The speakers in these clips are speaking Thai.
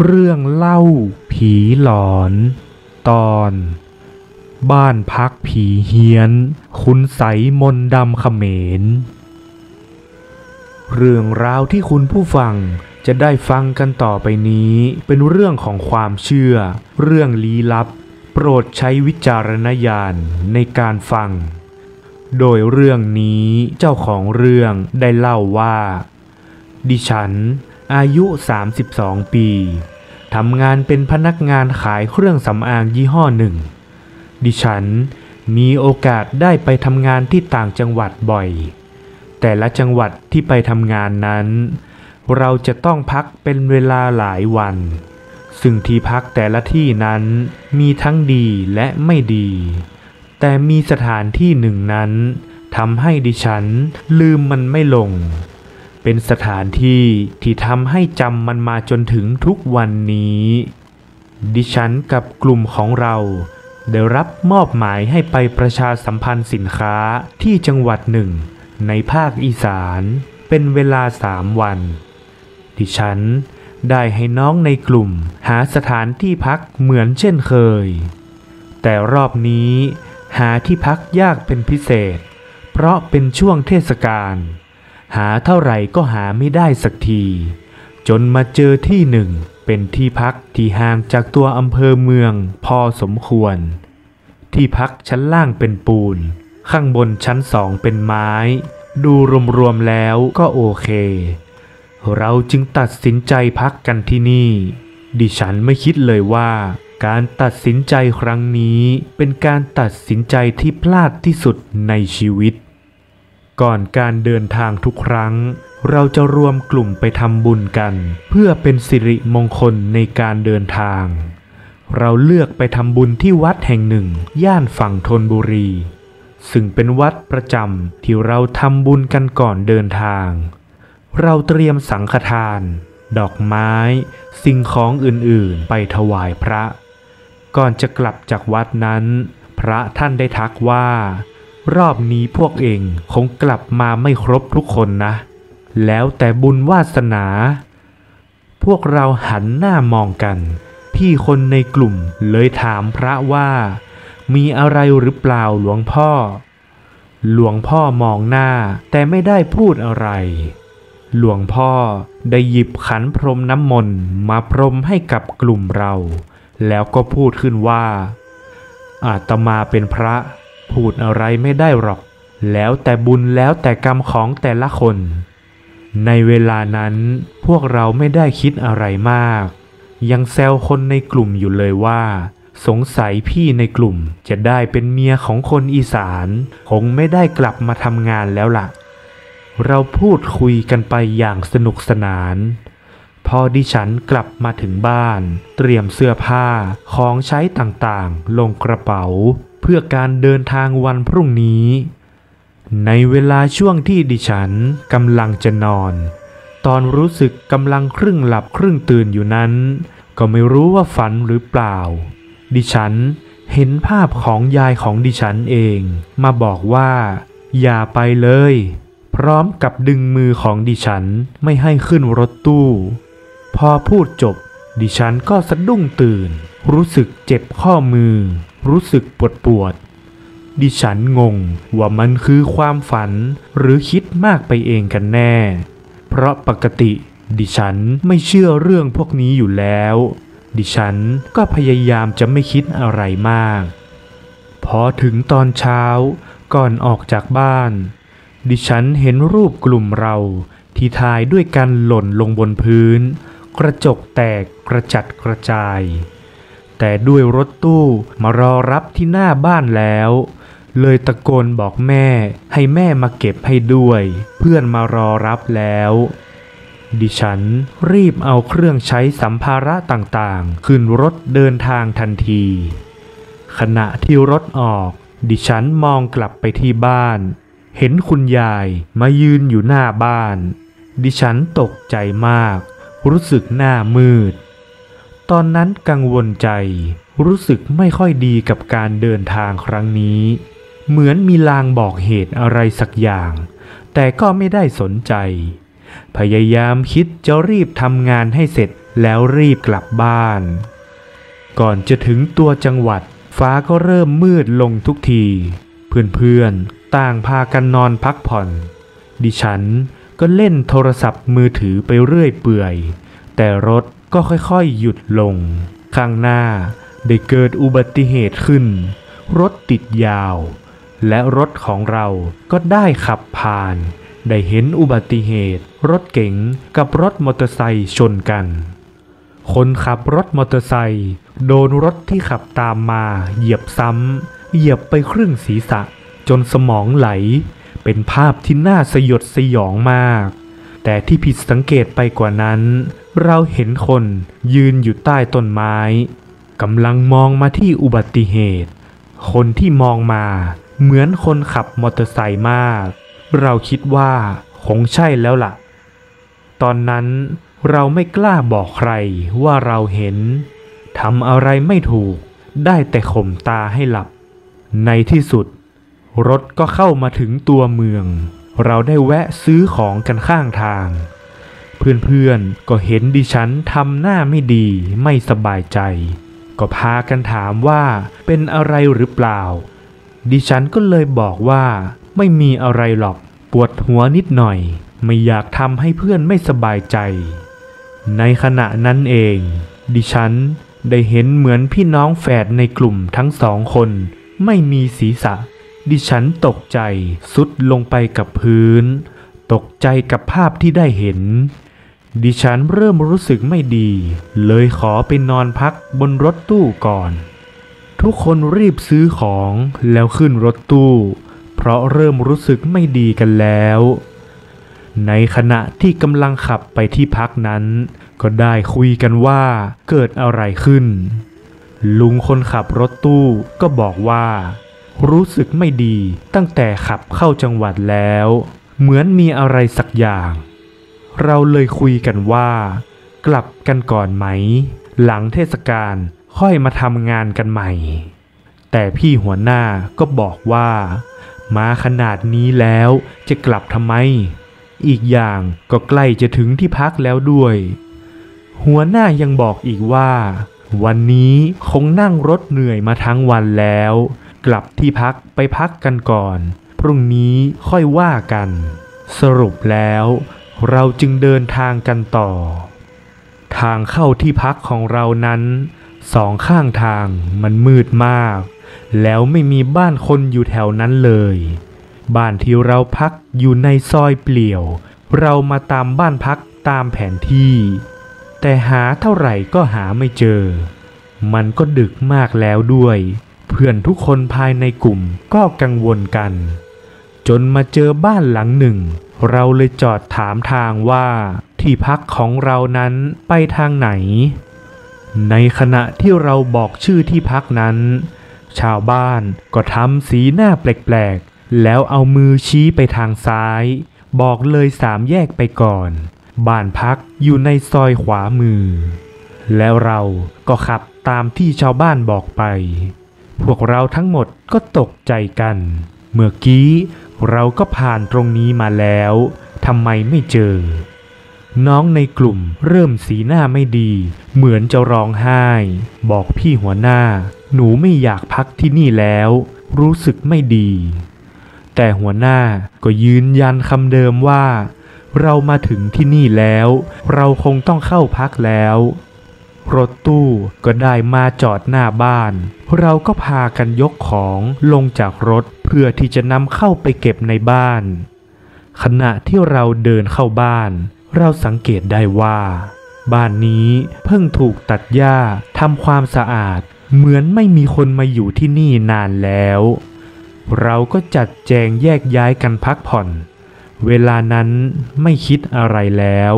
เรื่องเล่าผีหลอน ตอน บ้านพักผีเฮียน คุณใสมนดำเขมร เรื่องราวที่คุณผู้ฟังจะได้ฟังกันต่อไปนี้ เป็นเรื่องของความเชื่อ เรื่องลี้ลับ โปรดใช้วิจารณญาณในการฟัง โดยเรื่องนี้เจ้าของเรื่องได้เล่าว่า ดิฉัน อายุ 32 ปีทำงานเป็นพนักงานขายเครื่องสำอางยี่ห้อหนึ่ง ดิฉันมีโอกาสได้ไปทำงานที่ต่างจังหวัดบ่อย แต่ละจังหวัดที่ไปทำงานนั้น เราจะต้องพักเป็นเวลาหลายวัน ซึ่งที่พักแต่ละที่นั้นมีทั้งดีและไม่ดี แต่มีสถานที่หนึ่งนั้นทำให้ดิฉันลืมมันไม่ลง เป็นสถานที่ที่ทำให้จำมันมาจนถึงทุกวันนี้ ดิฉันกับกลุ่มของเราได้รับมอบหมายให้ไปประชาสัมพันธ์สินค้าที่จังหวัดหนึ่ง ในภาคอีสาน เป็นเวลาสามวัน ดิฉันได้ให้น้องในกลุ่มหาสถานที่พักเหมือนเช่นเคย แต่รอบนี้หาที่พักยากเป็นพิเศษ เพราะเป็นช่วงเทศกาล หาเท่าไหร่ก็หาไม่ได้สักที จนมาเจอที่หนึ่งเป็นที่พักที่ห่างจากตัวอำเภอเมืองพอสมควร ที่พักชั้นล่างเป็นปูน ข้างบนชั้นสองเป็นไม้ ดูรวมๆแล้วก็โอเค เราจึงตัดสินใจพักกันที่นี่ ดิฉันไม่คิดเลยว่า การตัดสินใจครั้งนี้เป็นการตัดสินใจที่พลาดที่สุดในชีวิต ก่อนการเดินทางทุกครั้ง เราจะรวมกลุ่มไปทำบุญกัน เพื่อเป็นสิริมงคลในการเดินทาง เราเลือกไปทำบุญที่วัดแห่งหนึ่ง ย่านฝั่งธนบุรี ซึ่งเป็นวัดประจำที่เราทำบุญกันก่อนเดินทาง เราเตรียมสังฆทาน ดอกไม้ สิ่งของอื่นๆ ไปถวายพระ ก่อนจะกลับจากวัดนั้น พระท่านได้ทักว่า รอบนี้พวกเองคงกลับมาไม่ครบทุกคนนะ แล้วแต่บุญวาสนา พวกเราหันหน้ามองกัน พี่คนในกลุ่มเลยถามพระว่า มีอะไรหรือเปล่าหลวงพ่อ หลวงพ่อมองหน้าแต่ไม่ได้พูดอะไร หลวงพ่อได้หยิบขันพรมน้ำมนต์มาพรมให้กับกลุ่มเรา แล้วก็พูดขึ้นว่า อาตมาเป็นพระ พูดอะไรไม่ได้หรอก แล้วแต่บุญแล้วแต่กรรมของแต่ละคน ในเวลานั้นพวกเราไม่ได้คิดอะไรมาก ยังแซวคนในกลุ่มอยู่เลยว่า สงสัยพี่ในกลุ่มจะได้เป็นเมียของคนอีสาน คงไม่ได้กลับมาทำงานแล้วล่ะ เราพูดคุยกันไปอย่างสนุกสนานพอดิฉันกลับมาถึงบ้าน เตรียมเสื้อผ้าของใช้ต่างๆ ลงกระเป๋า เพื่อการเดินทางวันพรุ่งนี้ ในเวลาช่วงที่ดิฉันกำลังจะนอน ตอนรู้สึกกำลังครึ่งหลับครึ่งตื่นอยู่นั้น ก็ไม่รู้ว่าฝันหรือเปล่า ดิฉันเห็นภาพของยายของดิฉันเอง มาบอกว่า อย่าไปเลย พร้อมกับดึงมือของดิฉันไม่ให้ขึ้นรถตู้ พอพูดจบ ดิฉันก็สะดุ้งตื่น รู้สึกเจ็บข้อมือ รู้สึกปวดปวด ดิฉันงงว่ามันคือความฝันหรือคิดมากไปเองกันแน่ เพราะปกติ ดิฉันไม่เชื่อเรื่องพวกนี้อยู่แล้ว ดิฉันก็พยายามจะไม่คิดอะไรมาก พอถึงตอนเช้าก่อนออกจากบ้าน ดิฉันเห็นรูปกลุ่มเราที่ถ่ายด้วยกันหล่นลงบนพื้น กระจกแตกกระจัดกระจาย แต่ด้วยรถตู้มารอรับที่หน้าบ้านแล้ว เลยตะโกนบอกแม่ ให้แม่มาเก็บให้ด้วย เพื่อนมารอรับแล้ว ดิฉันรีบเอาเครื่องใช้สัมภาระต่างๆ ขึ้นรถเดินทางทันที ขณะที่รถออก ดิฉันมองกลับไปที่บ้าน เห็นคุณยายมายืนอยู่หน้าบ้าน ดิฉันตกใจมาก รู้สึกหน้ามืด ตอนนั้นกังวลใจ รู้สึกไม่ค่อยดีกับการเดินทางครั้งนี้ เหมือนมีลางบอกเหตุอะไรสักอย่าง แต่ก็ไม่ได้สนใจ พยายามคิดจะรีบทำงานให้เสร็จแล้วรีบกลับบ้าน ก่อนจะถึงตัวจังหวัด ฟ้าก็เริ่มมืดลงทุกที เพื่อนๆ ต่างพากันนอนพักผ่อน ดิฉันก็เล่นโทรศัพท์มือถือไปเรื่อยเปื่อย แต่รถ ก็ค่อยๆหยุดลง ข้างหน้าได้เกิดอุบัติเหตุขึ้น รถติดยาว และรถของเราก็ได้ขับผ่าน ได้เห็นอุบัติเหตุ รถเก๋งกับรถมอเตอร์ไซค์ชนกัน คนขับรถมอเตอร์ไซค์โดนรถที่ขับตามมา เหยียบซ้ำ เหยียบไปครึ่งศีรษะ จนสมองไหล เป็นภาพที่น่าสยดสยองมาก แต่ที่ผิดสังเกตไปกว่านั้น เราเห็นคนยืนอยู่ใต้ต้นไม้กำลังมองมาที่อุบัติเหตุ คนที่มองมา เหมือนคนขับมอเตอร์ไซค์มาก เราคิดว่าคงใช่แล้วล่ะ ตอนนั้นเราไม่กล้าบอกใครว่าเราเห็นทำอะไรไม่ถูก ได้แต่ข่มตาให้หลับ ในที่สุด รถก็เข้ามาถึงตัวเมือง เราได้แวะซื้อของกันข้างทาง เพื่อนๆ ก็เห็นดิฉันทำหน้าไม่ดีไม่สบายใจ ก็พากันถามว่าเป็นอะไรหรือเปล่า ดิฉันก็เลยบอกว่าไม่มีอะไรหรอกปวดหัวนิดหน่อย ไม่อยากทำให้เพื่อนไม่สบายใจ ในขณะนั้นเอง ดิฉันได้เห็นเหมือนพี่น้องแฝดในกลุ่มทั้งสองคน ไม่มีศีรษะ ดิฉันตกใจสุดลงไปกับพื้น ตกใจกับภาพที่ได้เห็น ดิฉันเริ่มรู้สึกไม่ดี เลยขอไปนอนพักบนรถตู้ก่อน ทุกคนรีบซื้อของแล้วขึ้นรถตู้ เพราะเริ่มรู้สึกไม่ดีกันแล้ว ในขณะที่กำลังขับไปที่พักนั้น ก็ได้คุยกันว่าเกิดอะไรขึ้น ลุงคนขับรถตู้ก็บอกว่า รู้สึกไม่ดีตั้งแต่ขับเข้าจังหวัดแล้ว เหมือนมีอะไรสักอย่าง เราเลยคุยกันว่า กลับกันก่อนไหม หลังเทศกาลค่อยมาทำงานกันใหม่ แต่พี่หัวหน้าก็บอกว่า มาขนาดนี้แล้วจะกลับทำไม อีกอย่างก็ใกล้จะถึงที่พักแล้วด้วย หัวหน้ายังบอกอีกว่า วันนี้คงนั่งรถเหนื่อยมาทั้งวันแล้ว กลับที่พักไปพักกันก่อน พรุ่งนี้ค่อยว่ากัน สรุปแล้ว เราจึงเดินทางกันต่อ ทางเข้าที่พักของเรานั้นสองข้างทางมันมืดมาก แล้วไม่มีบ้านคนอยู่แถวนั้นเลย บ้านที่เราพักอยู่ในซอยเปลี่ยว เรามาตามบ้านพักตามแผนที่ แต่หาเท่าไหร่ก็หาไม่เจอ มันก็ดึกมากแล้วด้วย เพื่อนทุกคนภายในกลุ่มก็กังวลกัน จนมาเจอบ้านหลังหนึ่ง เราเลยจอดถามทางว่าที่พักของเรานั้นไปทางไหน ในขณะที่เราบอกชื่อที่พักนั้น ชาวบ้านก็ทำสีหน้าแปลกๆ แล้วเอามือชี้ไปทางซ้าย บอกเลยสามแยกไปก่อน บ้านพักอยู่ในซอยขวามือ แล้วเราก็ขับตามที่ชาวบ้านบอกไป พวกเราทั้งหมดก็ตกใจกัน เมื่อกี้ เราก็ผ่านตรงนี้มาแล้วทำไมไม่เจอ น้องในกลุ่มเริ่มสีหน้าไม่ดี เหมือนจะร้องไห้ บอกพี่หัวหน้า หนูไม่อยากพักที่นี่แล้ว รู้สึกไม่ดี แต่หัวหน้าก็ยืนยันคำเดิมว่า เรามาถึงที่นี่แล้ว เราคงต้องเข้าพักแล้ว รถตู้ก็ได้มาจอดหน้าบ้าน เราก็พากันยกของลงจากรถเพื่อที่จะนำเข้าไปเก็บในบ้าน ขณะที่เราเดินเข้าบ้าน เราสังเกตได้ว่า บ้านนี้เพิ่งถูกตัดหญ้าทำความสะอาด เหมือนไม่มีคนมาอยู่ที่นี่นานแล้ว เราก็จัดแจงแยกย้ายกันพักผ่อน เวลานั้นไม่คิดอะไรแล้ว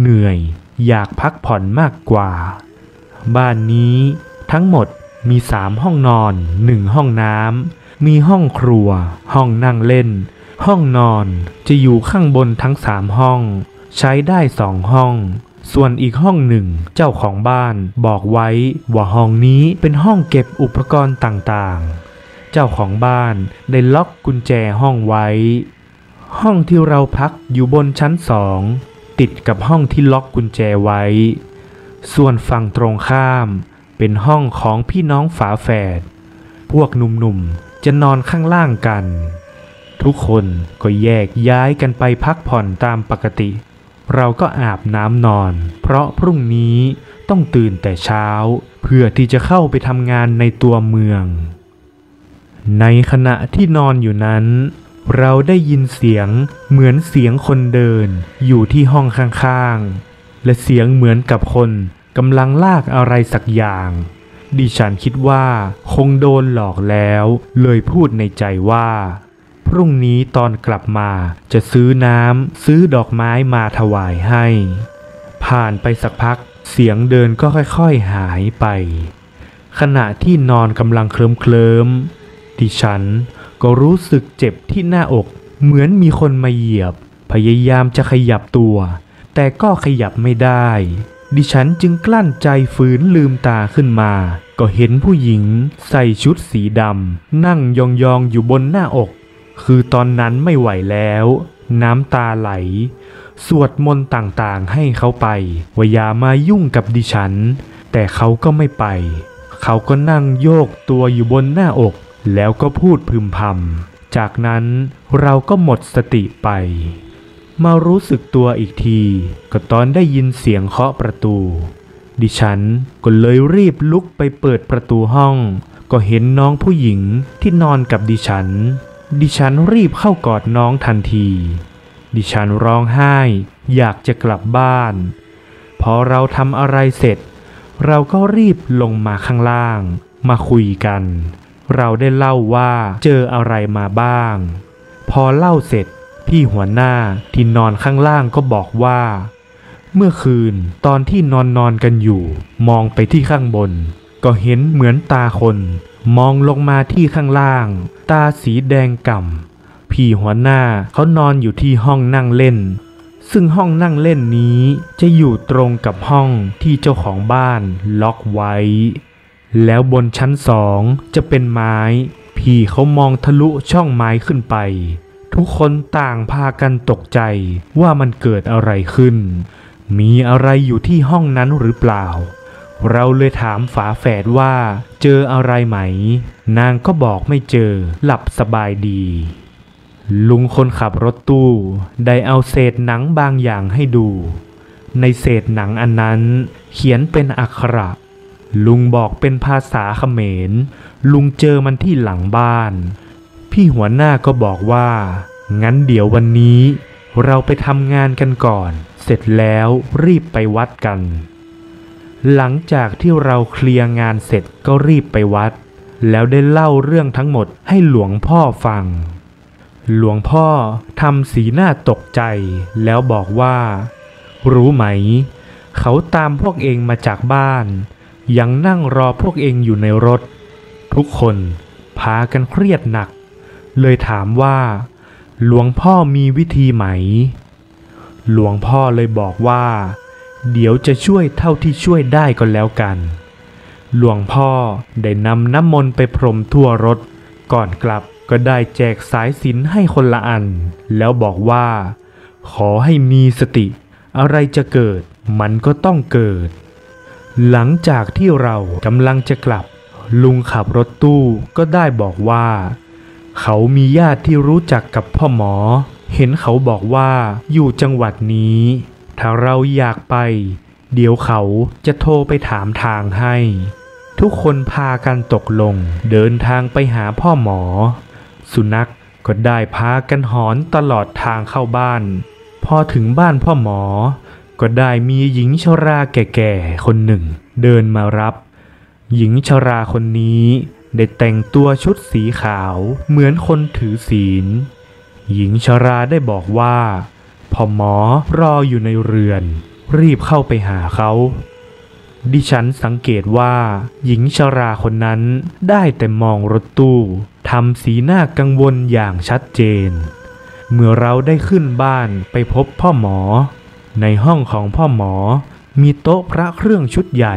เหนื่อยอยากพักผ่อนมากกว่า บ้านนี้ทั้งหมดมีสามห้องนอนหนึ่งห้องน้ำมีห้องครัว ห้องนั่งเล่น ห้องนอนจะอยู่ข้างบนทั้งสามห้อง ใช้ได้สองห้อง ส่วนอีกห้องหนึ่งเจ้าของบ้านบอกไว้ว่าห้องนี้เป็นห้องเก็บอุปกรณ์ต่างๆ เจ้าของบ้านได้ล็อกกุญแจห้องไว้ ห้องที่เราพักอยู่บนชั้นสองติดกับห้องที่ล็อกกุญแจไว้ ส่วนฝั่งตรงข้ามเป็นห้องของพี่น้องฝาแฝด พวกหนุ่มๆจะนอนข้างล่างกัน ทุกคนก็แยกย้ายกันไปพักผ่อนตามปกติ เราก็อาบน้ำนอน เพราะพรุ่งนี้ต้องตื่นแต่เช้า เพื่อที่จะเข้าไปทำงานในตัวเมือง ในขณะที่นอนอยู่นั้น เราได้ยินเสียงเหมือนเสียงคนเดินอยู่ที่ห้องข้างๆ และเสียงเหมือนกับคนกำลังลากอะไรสักอย่าง ดิฉันคิดว่าคงโดนหลอกแล้ว เลยพูดในใจว่า พรุ่งนี้ตอนกลับมาจะซื้อน้ำซื้อดอกไม้มาถวายให้ ผ่านไปสักพักเสียงเดินก็ค่อยๆหายไป ขณะที่นอนกำลังเคลิ้มเคลิมดิฉันก็รู้สึกเจ็บที่หน้าอก เหมือนมีคนมาเหยียบ พยายามจะขยับตัว แต่ก็ขยับไม่ได้ ดิฉันจึงกลั้นใจฝืนลืมตาขึ้นมา ก็เห็นผู้หญิงใส่ชุดสีดำนั่งยองๆอยู่บนหน้าอก คือตอนนั้นไม่ไหวแล้ว น้ำตาไหล สวดมนต์ต่างๆให้เขาไปว่าอย่ามายุ่งกับดิฉัน แต่เขาก็ไม่ไป เขาก็นั่งโยกตัวอยู่บนหน้าอก แล้วก็พูดพึมพำจากนั้นเราก็หมดสติไป มารู้สึกตัวอีกที ก็ตอนได้ยินเสียงเคาะประตู ดิฉันก็เลยรีบลุกไปเปิดประตูห้อง ก็เห็นน้องผู้หญิงที่นอนกับดิฉัน ดิฉันรีบเข้ากอดน้องทันที ดิฉันร้องไห้ อยากจะกลับบ้าน พอเราทำอะไรเสร็จ เราก็รีบลงมาข้างล่าง มาคุยกัน เราได้เล่าว่าเจออะไรมาบ้าง พอเล่าเสร็จ พี่หัวหน้าที่นอนข้างล่างก็บอกว่า เมื่อคืนตอนที่นอนนอนกันอยู่ มองไปที่ข้างบน ก็เห็นเหมือนตาคน มองลงมาที่ข้างล่าง ตาสีแดงก่ำพี่หัวหน้าเขานอนอยู่ที่ห้องนั่งเล่น ซึ่งห้องนั่งเล่นนี้จะอยู่ตรงกับห้องที่เจ้าของบ้านล็อกไว้ แล้วบนชั้นสองจะเป็นไม้ พี่เขามองทะลุช่องไม้ขึ้นไป ทุกคนต่างพากันตกใจว่ามันเกิดอะไรขึ้น มีอะไรอยู่ที่ห้องนั้นหรือเปล่า เราเลยถามฝาแฝดว่า เจออะไรไหม นางก็บอกไม่เจอ หลับสบายดี ลุงคนขับรถตู้ ได้เอาเศษหนังบางอย่างให้ดู ในเศษหนังอันนั้น เขียนเป็นอักขระลุงบอกเป็นภาษาเขมร ลุงเจอมันที่หลังบ้าน พี่หัวหน้าก็บอกว่า งั้นเดี๋ยววันนี้ เราไปทำงานกันก่อน เสร็จแล้วรีบไปวัดกัน หลังจากที่เราเคลียร์งานเสร็จก็รีบไปวัด แล้วได้เล่าเรื่องทั้งหมดให้หลวงพ่อฟัง หลวงพ่อทำสีหน้าตกใจ แล้วบอกว่า รู้ไหม เขาตามพวกเองมาจากบ้าน ยังนั่งรอพวกเองอยู่ในรถ ทุกคนพากันเครียดหนัก เลยถามว่า หลวงพ่อมีวิธีไหม หลวงพ่อเลยบอกว่า เดี๋ยวจะช่วยเท่าที่ช่วยได้ก็แล้วกัน หลวงพ่อได้นำน้ำมนต์ไปพรมทั่วรถ ก่อนกลับก็ได้แจกสายสินให้คนละอัน แล้วบอกว่า ขอให้มีสติ อะไรจะเกิดมันก็ต้องเกิด หลังจากที่เรากำลังจะกลับ ลุงขับรถตู้ก็ได้บอกว่า เขามีญาติที่รู้จักกับพ่อหมอ เห็นเขาบอกว่าอยู่จังหวัดนี้ ถ้าเราอยากไป เดี๋ยวเขาจะโทรไปถามทางให้ ทุกคนพากันตกลงเดินทางไปหาพ่อหมอ สุนัขก็ได้พากันหอนตลอดทางเข้าบ้าน พอถึงบ้านพ่อหมอ ก็ได้มีหญิงชราแก่ๆคนหนึ่ง เดินมารับ หญิงชราคนนี้ ได้แต่งตัวชุดสีขาวเหมือนคนถือศีล หญิงชราได้บอกว่าพ่อหมอรออยู่ในเรือน รีบเข้าไปหาเขา ดิฉันสังเกตว่า หญิงชราคนนั้นได้แต่มองรถตู้ทำสีหน้ากังวลอย่างชัดเจน เมื่อเราได้ขึ้นบ้านไปพบพ่อหมอ ในห้องของพ่อหมอมีโต๊ะพระเครื่องชุดใหญ่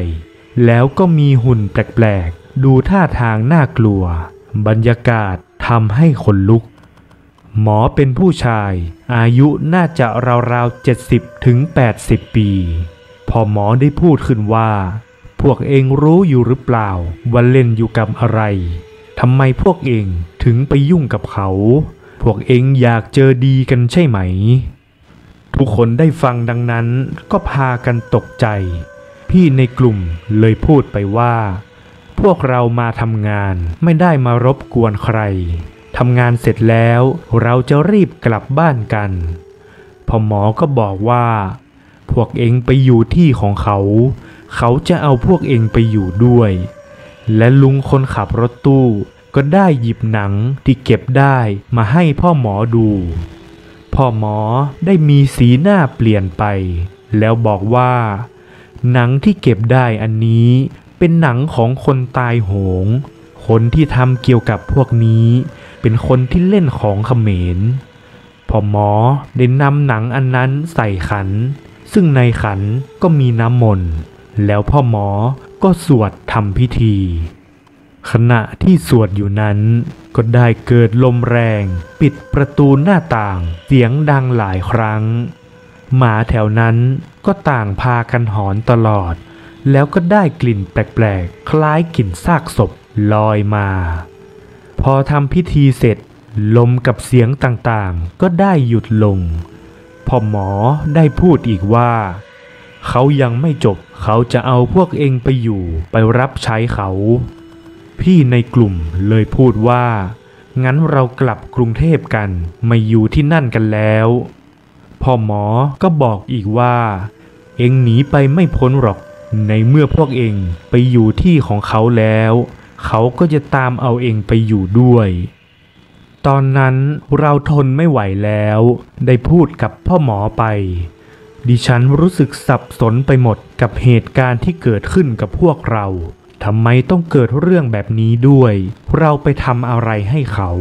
แล้วก็มีหุ่นแปลก ดูท่าทางน่ากลัว บรรยากาศทำให้ขนลุก หมอเป็นผู้ชาย อายุน่าจะราวๆ 70ถึง80 ปี พอหมอได้พูดขึ้นว่า พวกเองรู้อยู่หรือเปล่าว่าเล่นอยู่กับอะไรทำไมพวกเองถึงไปยุ่งกับเขา พวกเองอยากเจอดีกันใช่ไหม ทุกคนได้ฟังดังนั้นก็พากันตกใจ พี่ในกลุ่มเลยพูดไปว่า พวกเรามาทำงานไม่ได้มารบกวนใคร ทำงานเสร็จแล้วเราจะรีบกลับบ้านกัน พอหมอก็บอกว่า พวกเองไปอยู่ที่ของเขา เขาจะเอาพวกเองไปอยู่ด้วย และลุงคนขับรถตู้ก็ได้หยิบหนังที่เก็บได้มาให้พ่อหมอดู พ่อหมอได้มีสีหน้าเปลี่ยนไป แล้วบอกว่า หนังที่เก็บได้อันนี้ เป็นหนังของคนตายโหง คนที่ทำเกี่ยวกับพวกนี้ เป็นคนที่เล่นของเขมรพอหมอได้นำหนังอันนั้นใส่ขัน ซึ่งในขันก็มีน้ำมนต์แล้วพ่อหมอก็สวดทำพิธี ขณะที่สวดอยู่นั้น ก็ได้เกิดลมแรง ปิดประตูหน้าต่างเสียงดังหลายครั้ง หมาแถวนั้นก็ต่างพากันหอนตลอด แล้วก็ได้กลิ่นแปลกๆ คล้ายกลิ่นซากศพลอยมา พอทำพิธีเสร็จ ลมกับเสียงต่างๆ ก็ได้หยุดลง พอหมอได้พูดอีกว่า เขายังไม่จบเขาจะเอาพวกเองไปอยู่ไปรับใช้เขา พี่ในกลุ่มเลยพูดว่า งั้นเรากลับกรุงเทพกันมาอยู่ที่นั่นกันแล้วพ่อหมอก็บอกอีกว่า เองหนีไปไม่พ้นหรอก ในเมื่อพวกเองไปอยู่ที่ของเขาแล้ว เขาก็จะตามเอาเองไปอยู่ด้วย ตอนนั้นเราทนไม่ไหวแล้ว ได้พูดกับพ่อหมอไป ดิฉันรู้สึกสับสนไปหมดกับเหตุการณ์ที่เกิดขึ้นกับพวกเราทำไมต้องเกิดเรื่องแบบนี้ด้วย เราไปทำอะไรให้เขา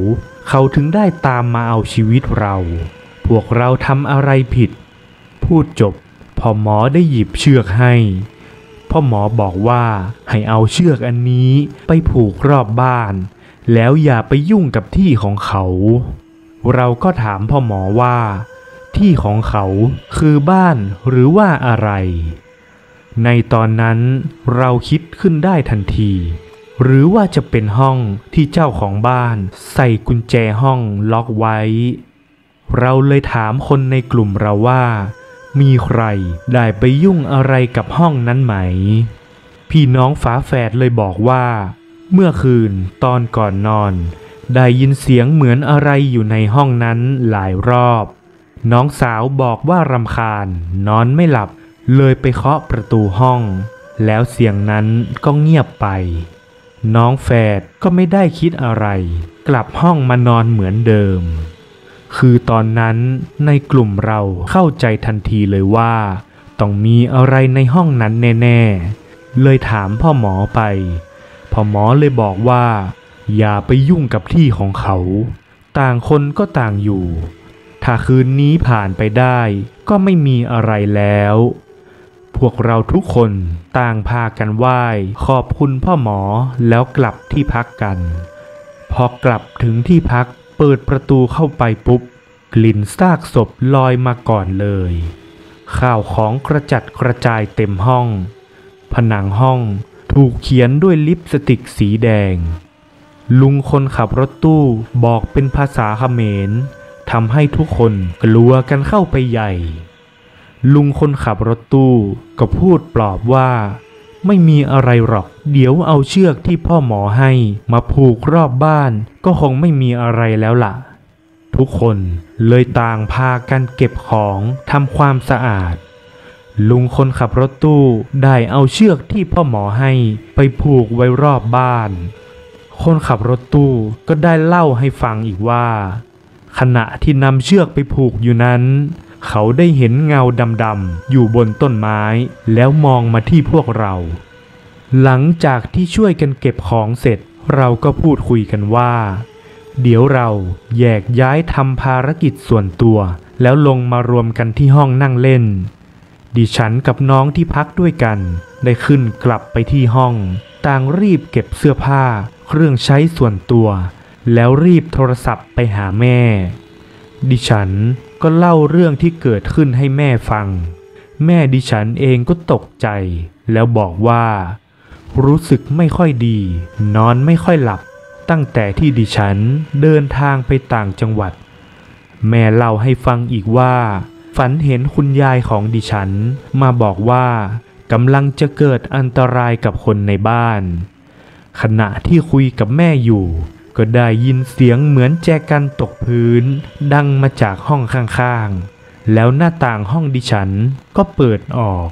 เขาถึงได้ตามมาเอาชีวิตเรา พวกเราทำอะไรผิด พูดจบพ่อหมอได้หยิบเชือกให้ พ่อหมอบอกว่าให้เอาเชือกอันนี้ไปผูกรอบบ้าน แล้วอย่าไปยุ่งกับที่ของเขา เราก็ถามพ่อหมอว่า ที่ของเขาคือบ้านหรือว่าอะไร ในตอนนั้นเราคิดขึ้นได้ทันที หรือว่าจะเป็นห้องที่เจ้าของบ้าน ใส่กุญแจห้องล็อกไว้ เราเลยถามคนในกลุ่มเราว่า มีใครได้ไปยุ่งอะไรกับห้องนั้นไหม พี่น้องฝาแฝดเลยบอกว่า เมื่อคืนตอนก่อนนอน ได้ยินเสียงเหมือนอะไรอยู่ในห้องนั้นหลายรอบ น้องสาวบอกว่ารำคาญ นอนไม่หลับเลยไปเคาะประตูห้อง แล้วเสียงนั้นก็เงียบไป น้องแฝดก็ไม่ได้คิดอะไร กลับห้องมานอนเหมือนเดิม คือตอนนั้นในกลุ่มเราเข้าใจทันทีเลยว่า ต้องมีอะไรในห้องนั้นแน่ๆ เลยถามพ่อหมอไป พ่อหมอเลยบอกว่า อย่าไปยุ่งกับที่ของเขา ต่างคนก็ต่างอยู่ ถ้าคืนนี้ผ่านไปได้ก็ไม่มีอะไรแล้ว พวกเราทุกคนต่างพากันไหว้ขอบคุณพ่อหมอแล้วกลับที่พักกัน พอกลับถึงที่พัก เปิดประตูเข้าไปปุ๊บ กลิ่นซากศพลอยมาก่อนเลย ข้าวของกระจัดกระจายเต็มห้อง ผนังห้องถูกเขียนด้วยลิปสติกสีแดง ลุงคนขับรถตู้บอกเป็นภาษาเขมรทำให้ทุกคนกลัวกันเข้าไปใหญ่ ลุงคนขับรถตู้ก็พูดปลอบว่า ไม่มีอะไรหรอก เดี๋ยวเอาเชือกที่พ่อหมอให้ มาผูกรอบบ้าน ก็คงไม่มีอะไรแล้วล่ะ ทุกคนเลยต่างพากันเก็บของทำความสะอาด ลุงคนขับรถตู้ได้เอาเชือกที่พ่อหมอให้ไปผูกไว้รอบบ้าน คนขับรถตู้ก็ได้เล่าให้ฟังอีกว่า ขณะที่นำเชือกไปผูกอยู่นั้น เขาได้เห็นเงาดำๆอยู่บนต้นไม้ แล้วมองมาที่พวกเรา หลังจากที่ช่วยกันเก็บของเสร็จ เราก็พูดคุยกันว่า เดี๋ยวเราแยกย้ายทำภารกิจส่วนตัว แล้วลงมารวมกันที่ห้องนั่งเล่น ดิฉันกับน้องที่พักด้วยกัน ได้ขึ้นกลับไปที่ห้อง ต่างรีบเก็บเสื้อผ้า เครื่องใช้ส่วนตัว แล้วรีบโทรศัพท์ไปหาแม่ ดิฉัน ก็เล่าเรื่องที่เกิดขึ้นให้แม่ฟัง แม่ดิฉันเองก็ตกใจ แล้วบอกว่า รู้สึกไม่ค่อยดี นอนไม่ค่อยหลับ ตั้งแต่ที่ดิฉันเดินทางไปต่างจังหวัด แม่เล่าให้ฟังอีกว่า ฝันเห็นคุณยายของดิฉัน มาบอกว่ากำลังจะเกิดอันตรายกับคนในบ้าน ขณะที่คุยกับแม่อยู่ ก็ได้ยินเสียงเหมือนแจกันตกพื้น ดังมาจากห้องข้างๆ แล้วหน้าต่างห้องดิฉันก็เปิดออก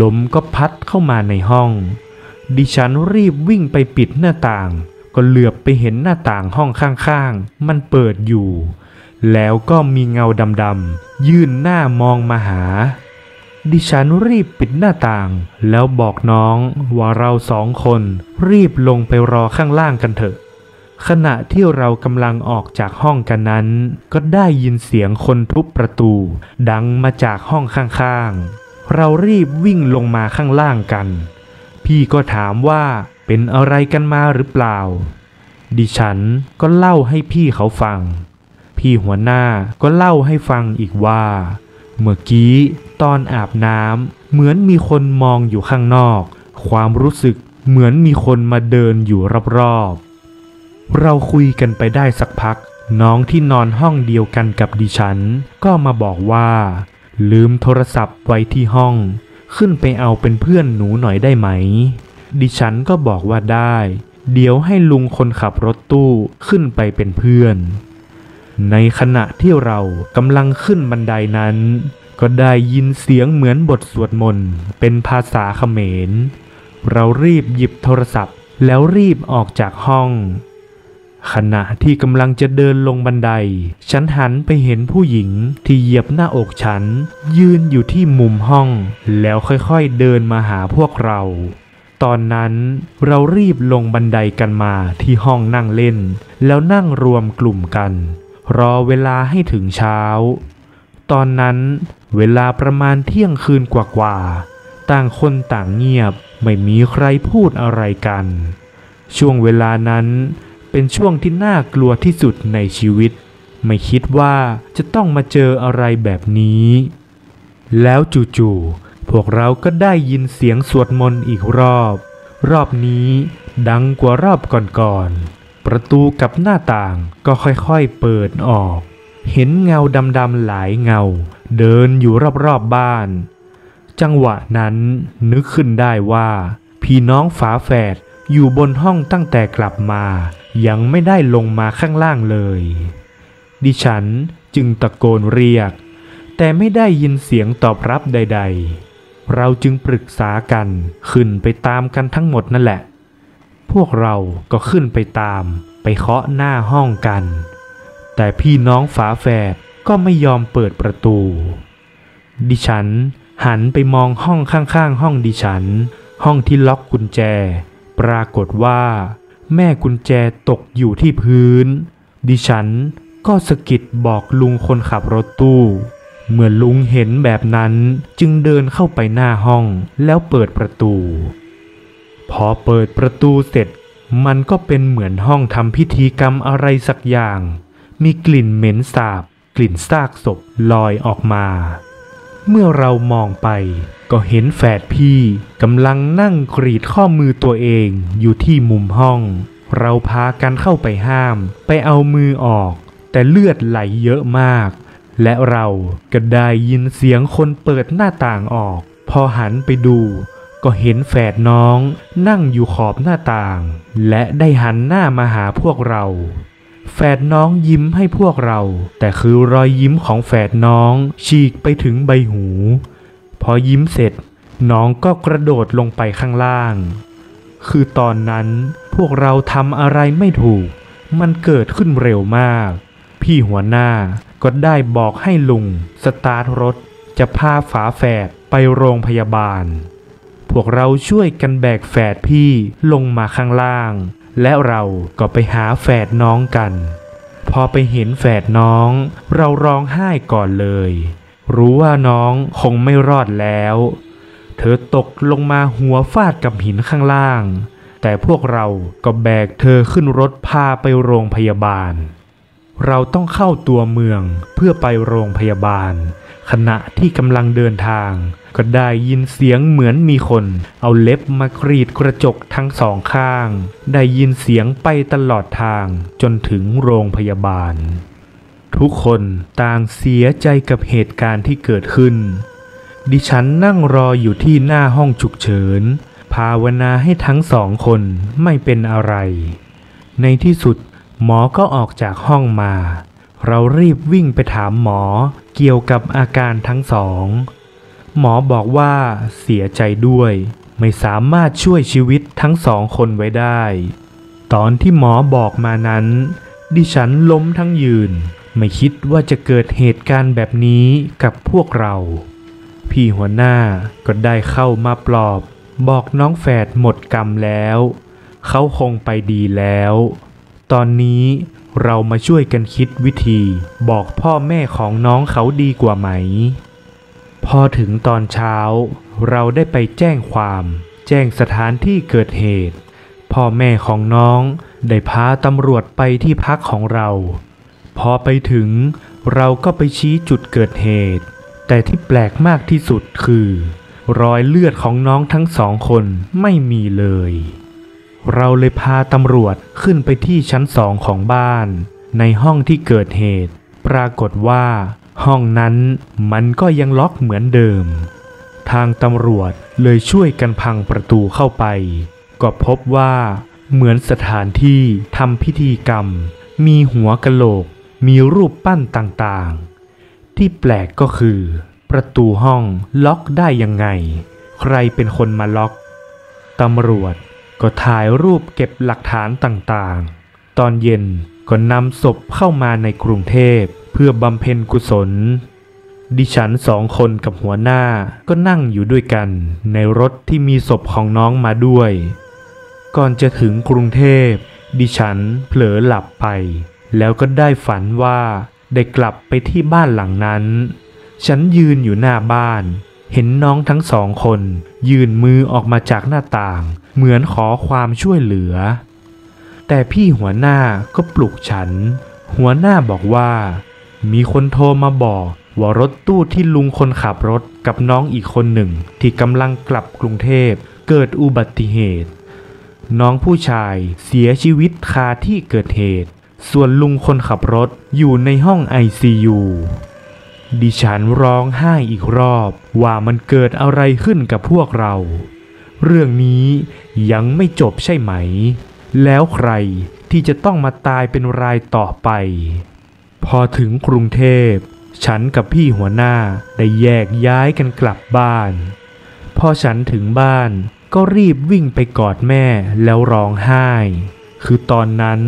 ลมก็พัดเข้ามาในห้อง ดิฉันรีบวิ่งไปปิดหน้าต่าง ก็เหลือบไปเห็นหน้าต่างห้องข้างๆ มันเปิดอยู่ แล้วก็มีเงาดำๆยื่นหน้ามองมาหา ดิฉันรีบปิดหน้าต่าง แล้วบอกน้องว่าเราสองคนรีบลงไปรอข้างล่างกันเถอะ ขณะที่เรากำลังออกจากห้องกันนั้น ก็ได้ยินเสียงคนทุบประตู ดังมาจากห้องข้างๆ เรารีบวิ่งลงมาข้างล่างกัน พี่ก็ถามว่าเป็นอะไรกันมาหรือเปล่า ดิฉันก็เล่าให้พี่เขาฟัง พี่หัวหน้าก็เล่าให้ฟังอีกว่า เมื่อกี้ตอนอาบน้ำเหมือนมีคนมองอยู่ข้างนอก ความรู้สึกเหมือนมีคนมาเดินอยู่รอบๆ เราคุยกันไปได้สักพัก น้องที่นอนห้องเดียวกันกับดิฉัน ก็มาบอกว่า ลืมโทรศัพท์ไว้ที่ห้อง ขึ้นไปเอาเป็นเพื่อนหนูหน่อยได้ไหม ดิฉันก็บอกว่าได้ เดี๋ยวให้ลุงคนขับรถตู้ขึ้นไปเป็นเพื่อน ในขณะที่เรากำลังขึ้นบันไดนั้น ก็ได้ยินเสียงเหมือนบทสวดมนต์เป็นภาษาเขมร เรารีบหยิบโทรศัพท์แล้วรีบออกจากห้อง ขณะที่กำลังจะเดินลงบันได ฉันหันไปเห็นผู้หญิงที่เหยียบหน้าอกฉัน ยืนอยู่ที่มุมห้อง แล้วค่อยๆเดินมาหาพวกเรา ตอนนั้นเรารีบลงบันไดกันมาที่ห้องนั่งเล่น แล้วนั่งรวมกลุ่มกัน รอเวลาให้ถึงเช้า ตอนนั้นเวลาประมาณเที่ยงคืนกว่าๆต่างคนต่างเงียบไม่มีใครพูดอะไรกัน ช่วงเวลานั้น เป็นช่วงที่น่ากลัวที่สุดในชีวิต ไม่คิดว่าจะต้องมาเจออะไรแบบนี้ แล้วจู่ๆพวกเราก็ได้ยินเสียงสวดมนต์อีกรอบ รอบนี้ดังกว่ารอบก่อนๆประตูกับหน้าต่างก็ค่อยๆเปิดออก เห็นเงาดำๆหลายเงา เดินอยู่รอบๆบบ้าน จังหวะนั้นนึกขึ้นได้ว่า พี่น้องฝาแฝดอยู่บนห้องตั้งแต่กลับมา ยังไม่ได้ลงมาข้างล่างเลย ดิฉันจึงตะโกนเรียก แต่ไม่ได้ยินเสียงตอบรับใด ๆ เราจึงปรึกษากันขึ้นไปตามกันทั้งหมดนั่นแหละ พวกเราก็ขึ้นไปตามไปเคาะหน้าห้องกัน แต่พี่น้องฝาแฝดก็ไม่ยอมเปิดประตู ดิฉันหันไปมองห้องข้างๆ ห้องดิฉัน ห้องที่ล็อกกุญแจ ปรากฏว่า แม่กุญแจตกอยู่ที่พื้น ดิฉันก็สะกิดบอกลุงคนขับรถตู้ เมื่อลุงเห็นแบบนั้นจึงเดินเข้าไปหน้าห้องแล้วเปิดประตู พอเปิดประตูเสร็จ มันก็เป็นเหมือนห้องทำพิธีกรรมอะไรสักอย่าง มีกลิ่นเหม็นสาบ กลิ่นซากศพลอยออกมา เมื่อเรามองไป ก็เห็นแฝดพี่กำลังนั่งกรีดข้อมือตัวเองอยู่ที่มุมห้อง เราพากันเข้าไปห้าม ไปเอามือออก แต่เลือดไหลเยอะมาก และเราก็ได้ยินเสียงคนเปิดหน้าต่างออก พอหันไปดูก็เห็นแฝดน้องนั่งอยู่ขอบหน้าต่าง และได้หันหน้ามาหาพวกเรา แฝดน้องยิ้มให้พวกเรา แต่คือรอยยิ้มของแฝดน้องฉีกไปถึงใบหู พอยิ้มเสร็จน้องก็กระโดดลงไปข้างล่าง คือตอนนั้นพวกเราทำอะไรไม่ถูก มันเกิดขึ้นเร็วมาก พี่หัวหน้าก็ได้บอกให้ลุง สตาร์ทรถ จะพาฝาแฝดไปโรงพยาบาล พวกเราช่วยกันแบกแฝดพี่ลงมาข้างล่าง และเราก็ไปหาแฝดน้องกัน พอไปเห็นแฝดน้อง เราร้องไห้ก่อนเลย รู้ว่าน้องคงไม่รอดแล้ว เธอตกลงมาหัวฟาดกับหินข้างล่าง แต่พวกเราก็แบกเธอขึ้นรถพาไปโรงพยาบาล เราต้องเข้าตัวเมืองเพื่อไปโรงพยาบาล ขณะที่กำลังเดินทาง ก็ได้ยินเสียงเหมือนมีคน เอาเล็บมากรีดกระจกทั้งสองข้าง ได้ยินเสียงไปตลอดทางจนถึงโรงพยาบาล ทุกคนต่างเสียใจกับเหตุการณ์ที่เกิดขึ้น ดิฉันนั่งรออยู่ที่หน้าห้องฉุกเฉิน ภาวนาให้ทั้งสองคนไม่เป็นอะไร ในที่สุดหมอก็ออกจากห้องมา เรารีบวิ่งไปถามหมอเกี่ยวกับอาการทั้งสอง หมอบอกว่าเสียใจด้วย ไม่สามารถช่วยชีวิตทั้งสองคนไว้ได้ ตอนที่หมอบอกมานั้น ดิฉันล้มทั้งยืน ไม่คิดว่าจะเกิดเหตุการณ์แบบนี้กับพวกเรา พี่หัวหน้าก็ได้เข้ามาปลอบ บอกน้องแฝดหมดกรรมแล้ว เขาคงไปดีแล้ว ตอนนี้เรามาช่วยกันคิดวิธีบอกพ่อแม่ของน้องเขาดีกว่าไหม พอถึงตอนเช้า เราได้ไปแจ้งความ แจ้งสถานที่เกิดเหตุ พ่อแม่ของน้องได้พาตำรวจไปที่พักของเรา พอไปถึงเราก็ไปชี้จุดเกิดเหตุ แต่ที่แปลกมากที่สุดคือ รอยเลือดของน้องทั้งสองคนไม่มีเลย เราเลยพาตำรวจขึ้นไปที่ชั้นสองของบ้าน ในห้องที่เกิดเหตุ ปรากฏว่า ห้องนั้นมันก็ยังล็อกเหมือนเดิม ทางตำรวจเลยช่วยกันพังประตูเข้าไป ก็พบว่าเหมือนสถานที่ทำพิธีกรรม มีหัวกะโหลก มีรูปปั้นต่างๆ ที่แปลกก็คือ ประตูห้องล็อกได้ยังไง ใครเป็นคนมาล็อกตำรวจก็ถ่ายรูปเก็บหลักฐานต่างๆ ตอนเย็นก็นำศพเข้ามาในกรุงเทพเพื่อบำเพ็ญกุศล ดิฉันสองคนกับหัวหน้าก็นั่งอยู่ด้วยกัน ในรถที่มีศพของน้องมาด้วย ก่อนจะถึงกรุงเทพดิฉันเผลอหลับไป แล้วก็ได้ฝันว่าได้กลับไปที่บ้านหลังนั้น ฉันยืนอยู่หน้าบ้าน เห็นน้องทั้งสองคน ยืนมือออกมาจากหน้าต่าง เหมือนขอความช่วยเหลือ แต่พี่หัวหน้าก็ปลุกฉัน หัวหน้าบอกว่า มีคนโทรมาบอกว่ารถตู้ที่ลุงคนขับรถกับน้องอีกคนหนึ่ง ที่กำลังกลับกรุงเทพเกิดอุบัติเหตุ น้องผู้ชายเสียชีวิตคาที่เกิดเหตุ ส่วนลุงคนขับรถอยู่ในห้องไอซียูดิฉันร้องไห้อีกรอบว่ามันเกิดอะไรขึ้นกับพวกเรา เรื่องนี้ยังไม่จบใช่ไหม แล้วใครที่จะต้องมาตายเป็นรายต่อไป พอถึงกรุงเทพ ฉันกับพี่หัวหน้าได้แยกย้ายกันกลับบ้าน พอฉันถึงบ้านก็รีบวิ่งไปกอดแม่แล้วร้องไห้ คือตอนนั้น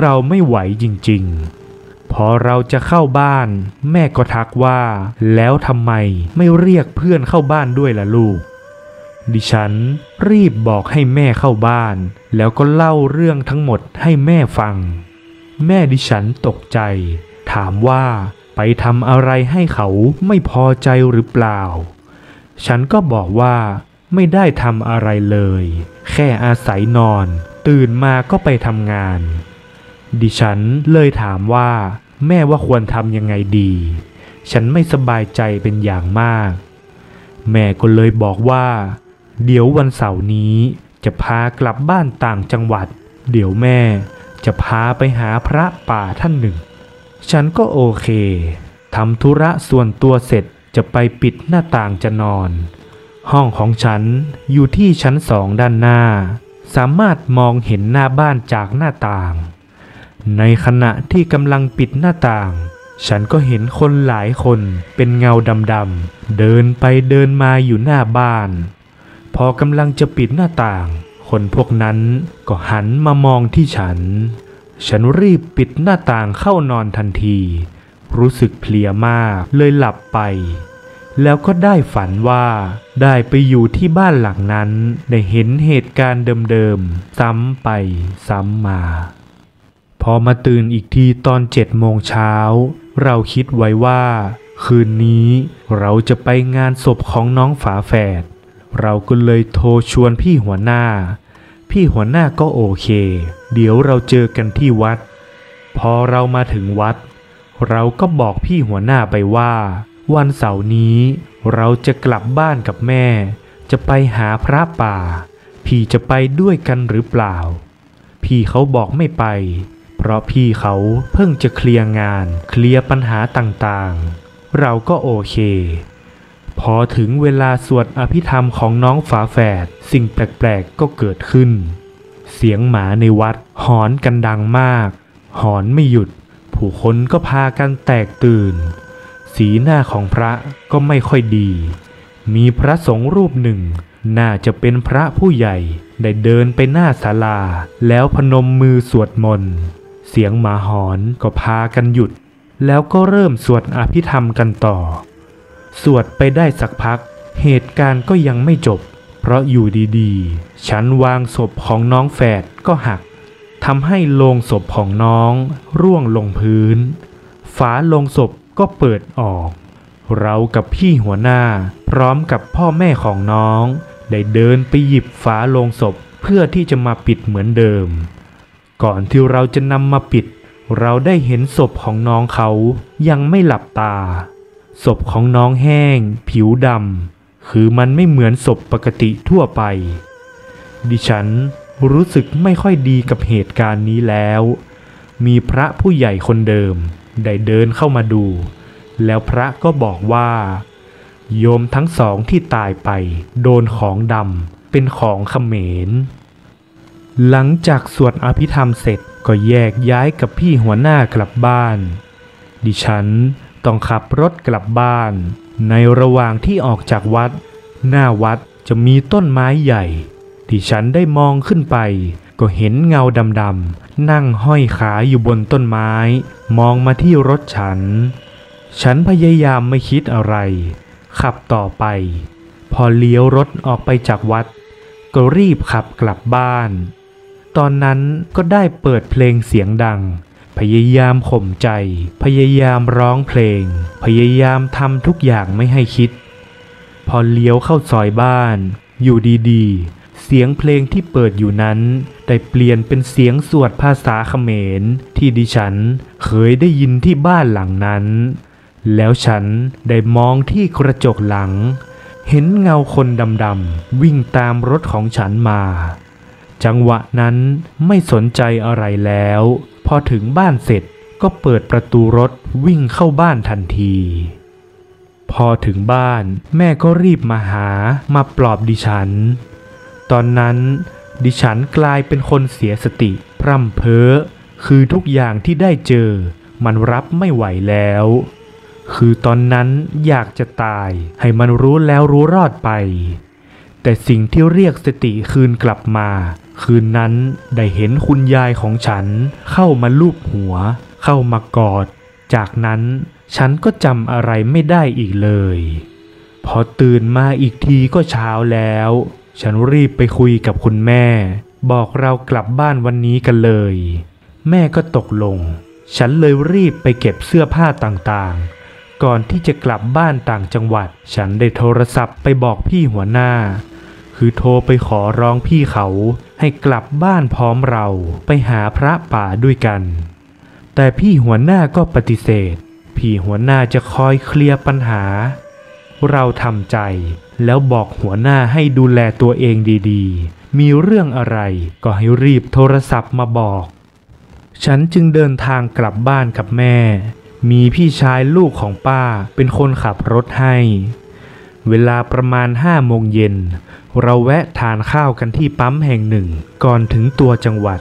เราไม่ไหวจริงๆ พอเราจะเข้าบ้าน แม่ก็ทักว่า แล้วทำไมไม่เรียกเพื่อนเข้าบ้านด้วยล่ะลูก ดิฉันรีบบอกให้แม่เข้าบ้าน แล้วก็เล่าเรื่องทั้งหมดให้แม่ฟัง แม่ดิฉันตกใจ ถามว่าไปทำอะไรให้เขาไม่พอใจหรือเปล่า ฉันก็บอกว่า ไม่ได้ทำอะไรเลย แค่อาศัยนอน ตื่นมาก็ไปทำงาน ดิฉันเลยถามว่า แม่ว่าควรทำยังไงดี ฉันไม่สบายใจเป็นอย่างมาก แม่ก็เลยบอกว่า เดี๋ยววันเสาร์นี้ จะพากลับบ้านต่างจังหวัด เดี๋ยวแม่ จะพาไปหาพระป่าท่านหนึ่ง ฉันก็โอเคทำธุระส่วนตัวเสร็จจะไปปิดหน้าต่างจะนอน ห้องของฉันอยู่ที่ชั้นสองด้านหน้า สามารถมองเห็นหน้าบ้านจากหน้าต่าง ในขณะที่กำลังปิดหน้าต่าง ฉันก็เห็นคนหลายคนเป็นเงาดำๆเดินไปเดินมาอยู่หน้าบ้าน พอกำลังจะปิดหน้าต่าง คนพวกนั้นก็หันมามองที่ฉัน ฉันรีบปิดหน้าต่างเข้านอนทันที รู้สึกเพลียมากเลยหลับไป แล้วก็ได้ฝันว่าได้ไปอยู่ที่บ้านหลังนั้น ได้เห็นเหตุการณ์เดิมๆ ซ้ำไปซ้ำมา พอมาตื่นอีกทีตอนเจ็ดโมงเช้า เราคิดไว้ว่า คืนนี้เราจะไปงานศพของน้องฝาแฝด เราก็เลยโทรชวนพี่หัวหน้า พี่หัวหน้าก็โอเค เดี๋ยวเราเจอกันที่วัด พอเรามาถึงวัด เราก็บอกพี่หัวหน้าไปว่า วันเสาร์นี้เราจะกลับบ้านกับแม่ จะไปหาพระป่า พี่จะไปด้วยกันหรือเปล่า พี่เขาบอกไม่ไป เพราะพี่เขาเพิ่งจะเคลียร์งานเคลียร์ปัญหาต่างๆ เราก็โอเค พอถึงเวลาสวดอภิธรรมของน้องฝาแฝดสิ่งแปลกๆก็เกิดขึ้น เสียงหมาในวัดหอนกันดังมาก หอนไม่หยุด ผู้คนก็พากันแตกตื่น สีหน้าของพระก็ไม่ค่อยดี มีพระสงฆ์รูปหนึ่ง น่าจะเป็นพระผู้ใหญ่ได้เดินไปหน้าศาลา แล้วพนมมือสวดมนต์ เสียงหมาหอนก็พากันหยุด แล้วก็เริ่มสวดอภิธรรมกันต่อ สวดไปได้สักพัก เหตุการณ์ก็ยังไม่จบ เพราะอยู่ดีๆ ฉันวางศพของน้องแฝดก็หักทำให้โลงศพของน้อง ร่วงลงพื้น ฝาโลงศพ ก็เปิดออก เรากับพี่หัวหน้า พร้อมกับพ่อแม่ของน้อง ได้เดินไปหยิบฝาโลงศพเพื่อที่จะมาปิดเหมือนเดิม ก่อนที่เราจะนำมาปิด เราได้เห็นศพของน้องเขายังไม่หลับตา ศพของน้องแห้ง ผิวดำคือมันไม่เหมือนศพปกติทั่วไป ดิฉันรู้สึกไม่ค่อยดีกับเหตุการณ์นี้แล้ว มีพระผู้ใหญ่คนเดิม ได้เดินเข้ามาดู แล้วพระก็บอกว่า โยมทั้งสองที่ตายไป โดนของดำเป็นของเขมร หลังจากสวดอภิธรรมเสร็จก็แยกย้ายกับพี่หัวหน้ากลับบ้าน ดิฉันต้องขับรถกลับบ้าน ในระหว่างที่ออกจากวัด หน้าวัดจะมีต้นไม้ใหญ่ที่ฉันได้มองขึ้นไป ก็เห็นเงาดำๆนั่งห้อยขาอยู่บนต้นไม้ มองมาที่รถฉัน ฉันพยายามไม่คิดอะไร ขับต่อไป พอเลี้ยวรถออกไปจากวัด ก็รีบขับกลับบ้าน ตอนนั้นก็ได้เปิดเพลงเสียงดัง พยายามข่มใจ พยายามร้องเพลง พยายามทำทุกอย่างไม่ให้คิด พอเลี้ยวเข้าซอยบ้าน อยู่ดีๆ เสียงเพลงที่เปิดอยู่นั้น ได้เปลี่ยนเป็นเสียงสวดภาษาเขมร ที่ดิฉันเคยได้ยินที่บ้านหลังนั้น แล้วฉันได้มองที่กระจกหลัง เห็นเงาคนดำๆวิ่งตามรถของฉันมา จังหวะนั้นไม่สนใจอะไรแล้ว พอถึงบ้านเสร็จก็เปิดประตูรถวิ่งเข้าบ้านทันทีพอถึงบ้านแม่ก็รีบมาหามาปลอบดิฉัน ตอนนั้นดิฉันกลายเป็นคนเสียสติ พร่ำเพ้อ คือทุกอย่างที่ได้เจอ มันรับไม่ไหวแล้ว คือตอนนั้นอยากจะตายให้มันรู้แล้วรู้รอดไป แต่สิ่งที่เรียกสติคืนกลับมา คืนนั้นได้เห็นคุณยายของฉัน เข้ามาลูบหัว เข้ามากอด จากนั้นฉันก็จำอะไรไม่ได้อีกเลย พอตื่นมาอีกทีก็เช้าแล้ว ฉันรีบไปคุยกับคุณแม่ บอกเรากลับบ้านวันนี้กันเลย แม่ก็ตกลง ฉันเลยรีบไปเก็บเสื้อผ้าต่างๆ ก่อนที่จะกลับบ้านต่างจังหวัด ฉันได้โทรศัพท์ไปบอกพี่หัวหน้า คือโทรไปขอร้องพี่เขาให้กลับบ้านพร้อมเราไปหาพระป่าด้วยกัน แต่พี่หัวหน้าก็ปฏิเสธ พี่หัวหน้าจะคอยเคลียร์ปัญหา เราทำใจ แล้วบอกหัวหน้าให้ดูแลตัวเองดีๆ มีเรื่องอะไรก็ให้รีบโทรศัพท์มาบอก ฉันจึงเดินทางกลับบ้านกับแม่ มีพี่ชายลูกของป้าเป็นคนขับรถให้ เวลาประมาณห้าโมงเย็น เราแวะทานข้าวกันที่ปั๊มแห่งหนึ่งก่อนถึงตัวจังหวัด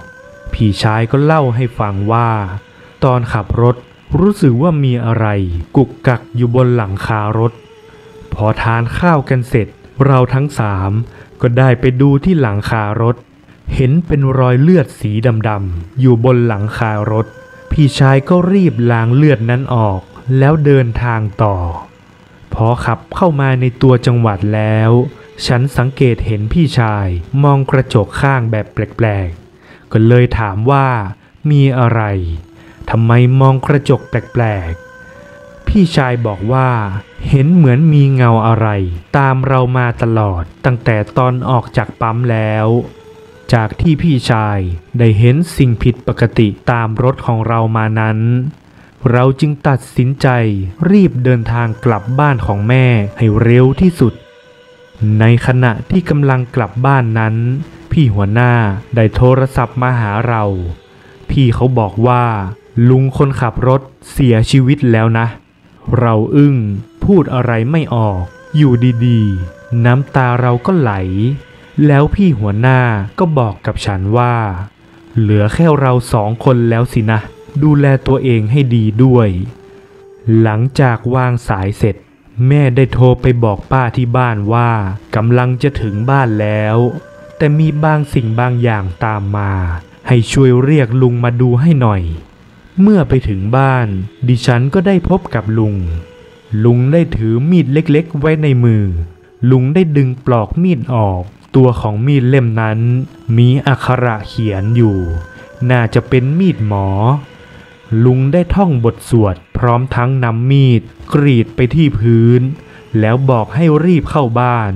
พี่ชายก็เล่าให้ฟังว่า ตอนขับรถรู้สึกว่ามีอะไร กุกกักอยู่บนหลังคารถ พอทานข้าวกันเสร็จ เราทั้งสามก็ได้ไปดูที่หลังคารถ เห็นเป็นรอยเลือดสีดำๆอยู่บนหลังคารถ พี่ชายก็รีบล้างเลือดนั้นออก แล้วเดินทางต่อ พอขับเข้ามาในตัวจังหวัดแล้ว ฉันสังเกตเห็นพี่ชายมองกระจกข้างแบบแปลกๆ ก็เลยถามว่ามีอะไรทำไมมองกระจกแปลกๆ พี่ชายบอกว่าเห็นเหมือนมีเงาอะไร ตามเรามาตลอดตั้งแต่ตอนออกจากปั๊มแล้ว จากที่พี่ชายได้เห็นสิ่งผิดปกติตามรถของเรามานั้น เราจึงตัดสินใจรีบเดินทางกลับบ้านของแม่ให้เร็วที่สุด ในขณะที่กำลังกลับบ้านนั้น พี่หัวหน้าได้โทรศัพท์มาหาเรา พี่เขาบอกว่า ลุงคนขับรถเสียชีวิตแล้วนะ เราอึ้งพูดอะไรไม่ออก อยู่ดีๆ น้ำตาเราก็ไหล แล้วพี่หัวหน้าก็บอกกับฉันว่า เหลือแค่เราสองคนแล้วสินะ ดูแลตัวเองให้ดีด้วย หลังจากวางสายเสร็จ แม่ได้โทรไปบอกป้าที่บ้านว่ากำลังจะถึงบ้านแล้ว แต่มีบางสิ่งบางอย่างตามมา ให้ช่วยเรียกลุงมาดูให้หน่อย เมื่อไปถึงบ้าน ดิฉันก็ได้พบกับลุง ลุงได้ถือมีดเล็กๆ ไว้ในมือ ลุงได้ดึงปลอกมีดออก ตัวของมีดเล่มนั้น มีอักขระเขียนอยู่ น่าจะเป็นมีดหมอ ลุงได้ท่องบทสวด พร้อมทั้งนำมีด กรีดไปที่พื้น แล้วบอกให้รีบเข้าบ้าน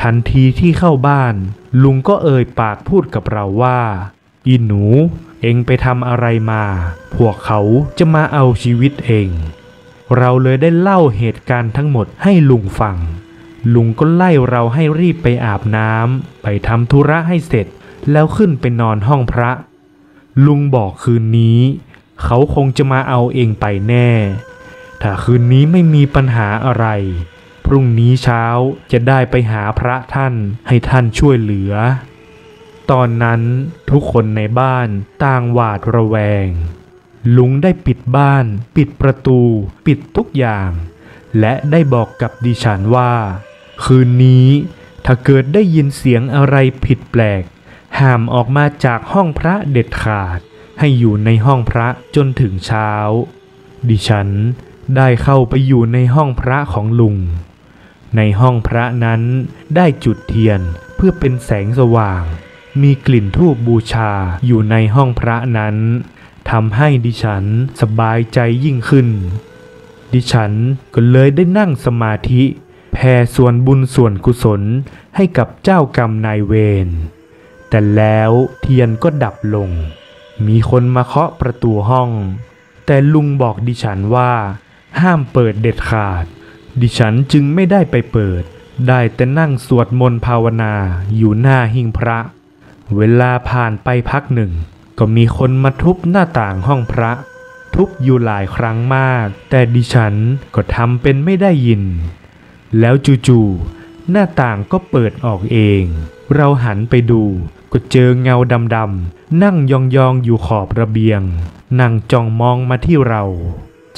ทันทีที่เข้าบ้าน ลุงก็เอ่ยปากพูดกับเราว่า อีหนู เองไปทำอะไรมา พวกเขาจะมาเอาชีวิตเอง เราเลยได้เล่าเหตุการณ์ทั้งหมดให้ลุงฟัง ลุงก็ไล่เราให้รีบไปอาบน้ำไปทำธุระให้เสร็จ แล้วขึ้นไปนอนห้องพระ ลุงบอกคืนนี้ เขาคงจะมาเอาเองไปแน่ ถ้าคืนนี้ไม่มีปัญหาอะไร พรุ่งนี้เช้าจะได้ไปหาพระท่านให้ท่านช่วยเหลือ ตอนนั้นทุกคนในบ้านต่างหวาดระแวง ลุงได้ปิดบ้าน ปิดประตู ปิดทุกอย่าง และได้บอกกับดิฉันว่า คืนนี้ถ้าเกิดได้ยินเสียงอะไรผิดแปลก ห้ามออกมาจากห้องพระเด็ดขาด ให้อยู่ในห้องพระจนถึงเช้า ดิฉันได้เข้าไปอยู่ในห้องพระของลุง ในห้องพระนั้นได้จุดเทียนเพื่อเป็นแสงสว่าง มีกลิ่นทูบบูชาอยู่ในห้องพระนั้นทำให้ดิฉันสบายใจยิ่งขึ้น ดิฉันก็เลยได้นั่งสมาธิแผ่ส่วนบุญส่วนกุศลให้กับเจ้ากรรมนายเวร แต่แล้วเทียนก็ดับลง มีคนมาเคาะประตูห้อง แต่ลุงบอกดิฉันว่า ห้ามเปิดเด็ดขาด ดิฉันจึงไม่ได้ไปเปิด ได้แต่นั่งสวดมนต์ภาวนาอยู่หน้าหิ้งพระ เวลาผ่านไปพักหนึ่ง ก็มีคนมาทุบหน้าต่างห้องพระ ทุบอยู่หลายครั้งมาก แต่ดิฉันก็ทำเป็นไม่ได้ยิน แล้วจู่ๆหน้าต่างก็เปิดออกเอง เราหันไปดูก็เจอเงาดำๆนั่งยองๆอยู่ขอบระเบียง นั่งจ้องมองมาที่เรา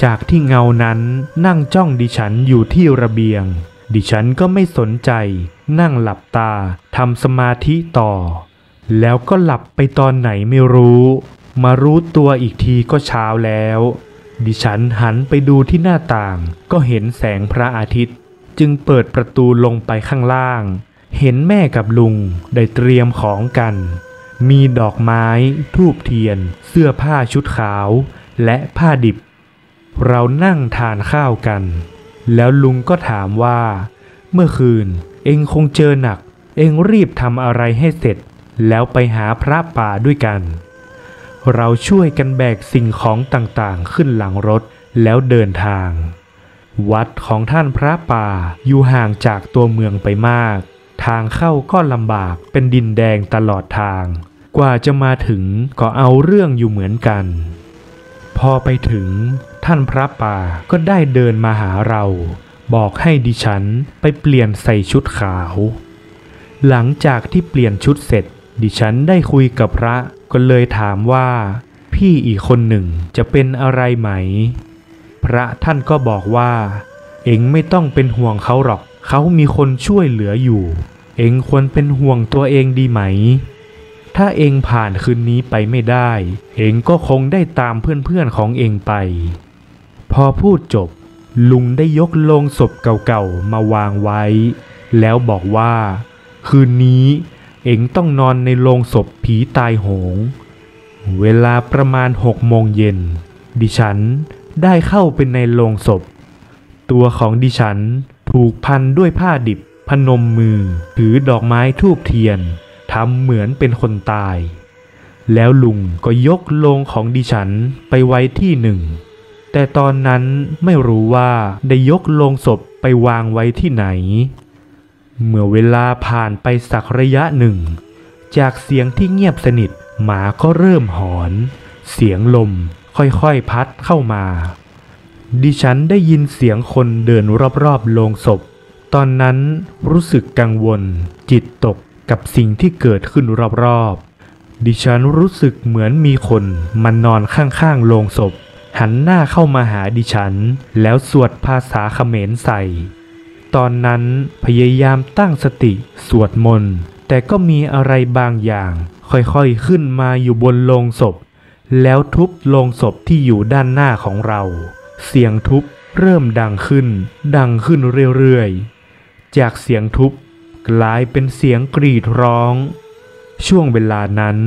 จากที่เงานั้นนั่งจ้องดิฉันอยู่ที่ระเบียง ดิฉันก็ไม่สนใจ นั่งหลับตาทำสมาธิต่อ แล้วก็หลับไปตอนไหนไม่รู้ มารู้ตัวอีกทีก็เช้าแล้ว ดิฉันหันไปดูที่หน้าต่าง ก็เห็นแสงพระอาทิตย์ จึงเปิดประตูลงไปข้างล่าง เห็นแม่กับลุงได้เตรียมของกัน มีดอกไม้ ทูบเทียน เสื้อผ้าชุดขาว และผ้าดิบ เรานั่งทานข้าวกัน แล้วลุงก็ถามว่า เมื่อคืน เองคงเจอหนัก เองรีบทำอะไรให้เสร็จ แล้วไปหาพระป่าด้วยกัน เราช่วยกันแบกสิ่งของต่างๆขึ้นหลังรถแล้วเดินทาง วัดของท่านพระป่าอยู่ห่างจากตัวเมืองไปมาก ทางเข้าก็ลำบากเป็นดินแดงตลอดทาง กว่าจะมาถึงก็เอาเรื่องอยู่เหมือนกัน พอไปถึงท่านพระป่าก็ได้เดินมาหาเรา บอกให้ดิฉันไปเปลี่ยนใส่ชุดขาว หลังจากที่เปลี่ยนชุดเสร็จ ดิฉันได้คุยกับพระก็เลยถามว่า พี่อีกคนหนึ่งจะเป็นอะไรไหม พระท่านก็บอกว่า เอ็งไม่ต้องเป็นห่วงเขาหรอก เขามีคนช่วยเหลืออยู่ เอ็งควรเป็นห่วงตัวเองดีไหม ถ้าเองผ่านคืนนี้ไปไม่ได้ เองก็คงได้ตามเพื่อนๆของเองไป พอพูดจบ ลุงได้ยกโลงศพเก่าๆมาวางไว้ แล้วบอกว่า คืนนี้ เอ็งต้องนอนในโลงศพผีตายโหง เวลาประมาณหกโมงเย็น ดิฉันได้เข้าไปในโลงศพ ตัวของดิฉันถูกพันด้วยผ้าดิบ พนมมือ ถือดอกไม้ทูบเทียนทำเหมือนเป็นคนตาย แล้วลุงก็ยกโลงของดิฉันไปไว้ที่หนึ่ง แต่ตอนนั้นไม่รู้ว่าได้ยกโลงศพไปวางไว้ที่ไหน เมื่อเวลาผ่านไปสักระยะหนึ่ง จากเสียงที่เงียบสนิทหมาก็เริ่มหอน เสียงลมค่อยๆพัดเข้ามา ดิฉันได้ยินเสียงคนเดินรอบๆโลงศพ ตอนนั้นรู้สึกกังวล จิตตกกับสิ่งที่เกิดขึ้นรอบๆ ดิฉันรู้สึกเหมือนมีคนมานอนข้างๆโลงศพ หันหน้าเข้ามาหาดิฉัน แล้วสวดภาษาเขมรใส่ ตอนนั้นพยายามตั้งสติสวดมนต์แต่ก็มีอะไรบางอย่าง ค่อยๆขึ้นมาอยู่บนโลงศพ แล้วทุบโลงศพที่อยู่ด้านหน้าของเรา เสียงทุบเริ่มดังขึ้น ดังขึ้นเรื่อยๆ จากเสียงทุบกลายเป็นเสียงกรีดร้อง ช่วงเวลานั้น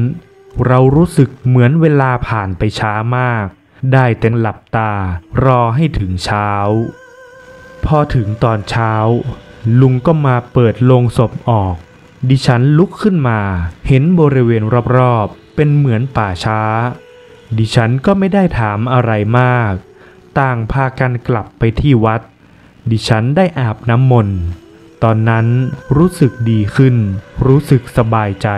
เรารู้สึกเหมือนเวลาผ่านไปช้ามาก ได้แต่หลับตารอให้ถึงเช้า พอถึงตอนเช้า ลุงก็มาเปิดโลงศพออก ดิฉันลุกขึ้นมา เห็นบริเวณรอบๆ เป็นเหมือนป่าช้า ดิฉันก็ไม่ได้ถามอะไรมาก ต่างพากันกลับไปที่วัด ดิฉันได้อาบน้ำมนต์ ตอนนั้นรู้สึกดีขึ้น รู้สึกสบายใจ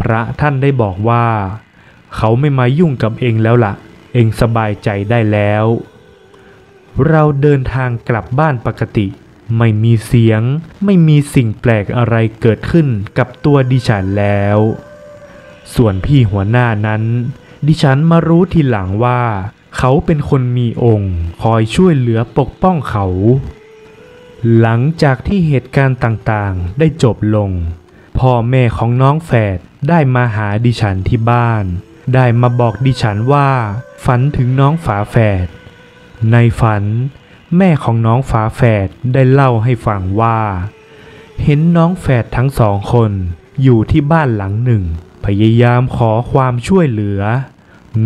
พระท่านได้บอกว่า เขาไม่มายุ่งกับเองแล้วละ่ะ เองสบายใจได้แล้ว เราเดินทางกลับบ้านปกติ ไม่มีเสียง ไม่มีสิ่งแปลกอะไรเกิดขึ้นกับตัวดิฉันแล้ว ส่วนพี่หัวหน้านั้น ดิฉันมารู้ทีหลังว่า เขาเป็นคนมีองค์ คอยช่วยเหลือปกป้องเขา หลังจากที่เหตุการณ์ต่างๆ ได้จบลง พ่อแม่ของน้องแฝดได้มาหาดิฉันที่บ้าน ได้มาบอกดิฉันว่า ฝันถึงน้องฝาแฝด ในฝัน แม่ของน้องฝาแฝดได้เล่าให้ฟังว่า เห็นน้องแฝดทั้งสองคนอยู่ที่บ้านหลังหนึ่ง พยายามขอความช่วยเหลือ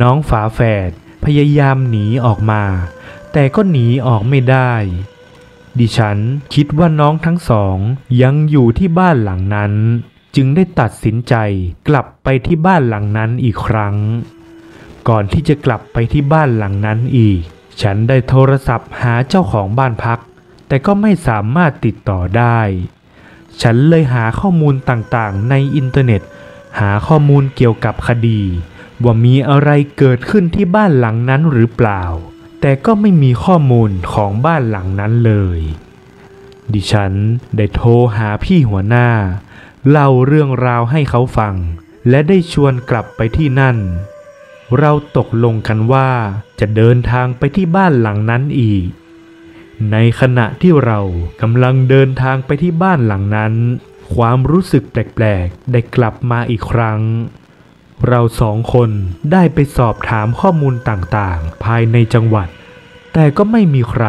น้องฝาแฝดพยายามหนีออกมา แต่ก็หนีออกไม่ได้ ดิฉันคิดว่าน้องทั้งสองยังอยู่ที่บ้านหลังนั้น จึงได้ตัดสินใจกลับไปที่บ้านหลังนั้นอีกครั้ง ก่อนที่จะกลับไปที่บ้านหลังนั้นอีก ฉันได้โทรศัพท์หาเจ้าของบ้านพัก แต่ก็ไม่สามารถติดต่อได้ ฉันเลยหาข้อมูลต่างๆ ในอินเทอร์เน็ต หาข้อมูลเกี่ยวกับคดี ว่ามีอะไรเกิดขึ้นที่บ้านหลังนั้นหรือเปล่า แต่ก็ไม่มีข้อมูลของบ้านหลังนั้นเลย ดิฉันได้โทรหาพี่หัวหน้า เล่าเรื่องราวให้เขาฟัง และได้ชวนกลับไปที่นั่น เราตกลงกันว่าจะเดินทางไปที่บ้านหลังนั้นอีก ในขณะที่เรากำลังเดินทางไปที่บ้านหลังนั้น ความรู้สึกแปลกๆ ได้กลับมาอีกครั้ง เราสองคนได้ไปสอบถามข้อมูลต่างๆ ภายในจังหวัด แต่ก็ไม่มีใคร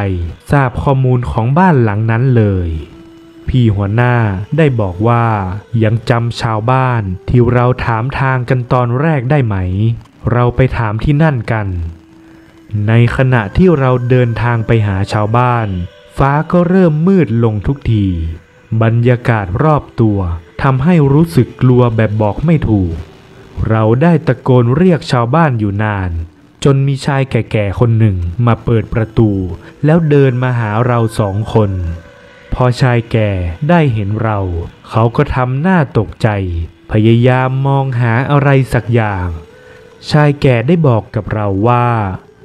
ทราบข้อมูลของบ้านหลังนั้นเลยพี่หัวหน้าได้บอกว่ายังจำชาวบ้านที่เราถามทางกันตอนแรกได้ไหม เราไปถามที่นั่นกัน ในขณะที่เราเดินทางไปหาชาวบ้าน ฟ้าก็เริ่มมืดลงทุกที บรรยากาศรอบตัวทำให้รู้สึกกลัวแบบบอกไม่ถูก เราได้ตะโกนเรียกชาวบ้านอยู่นาน จนมีชายแก่ๆคนหนึ่งมาเปิดประตู แล้วเดินมาหาเราสองคน พอชายแก่ได้เห็นเรา เขาก็ทำหน้าตกใจ พยายามมองหาอะไรสักอย่าง ชายแก่ได้บอกกับเราว่า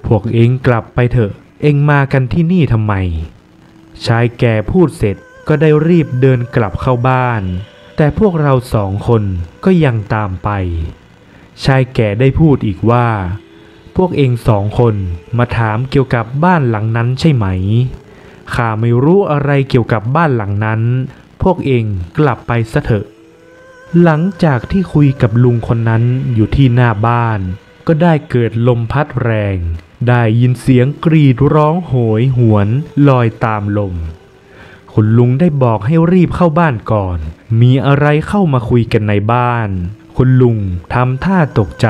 พวกเองกลับไปเถอะ เองมากันที่นี่ทำไม ชายแก่พูดเสร็จก็ได้รีบเดินกลับเข้าบ้าน แต่พวกเราสองคนก็ยังตามไป ชายแก่ได้พูดอีกว่า พวกเองสองคนมาถามเกี่ยวกับบ้านหลังนั้นใช่ไหม ข้าไม่รู้อะไรเกี่ยวกับบ้านหลังนั้น พวกเองกลับไปซะเถอะ หลังจากที่คุยกับลุงคนนั้นอยู่ที่หน้าบ้าน ก็ได้เกิดลมพัดแรง ได้ยินเสียงกรีดร้องโหยหวนลอยตามลม คุณลุงได้บอกให้รีบเข้าบ้านก่อน มีอะไรเข้ามาคุยกันในบ้าน คุณลุงทำท่าตกใจ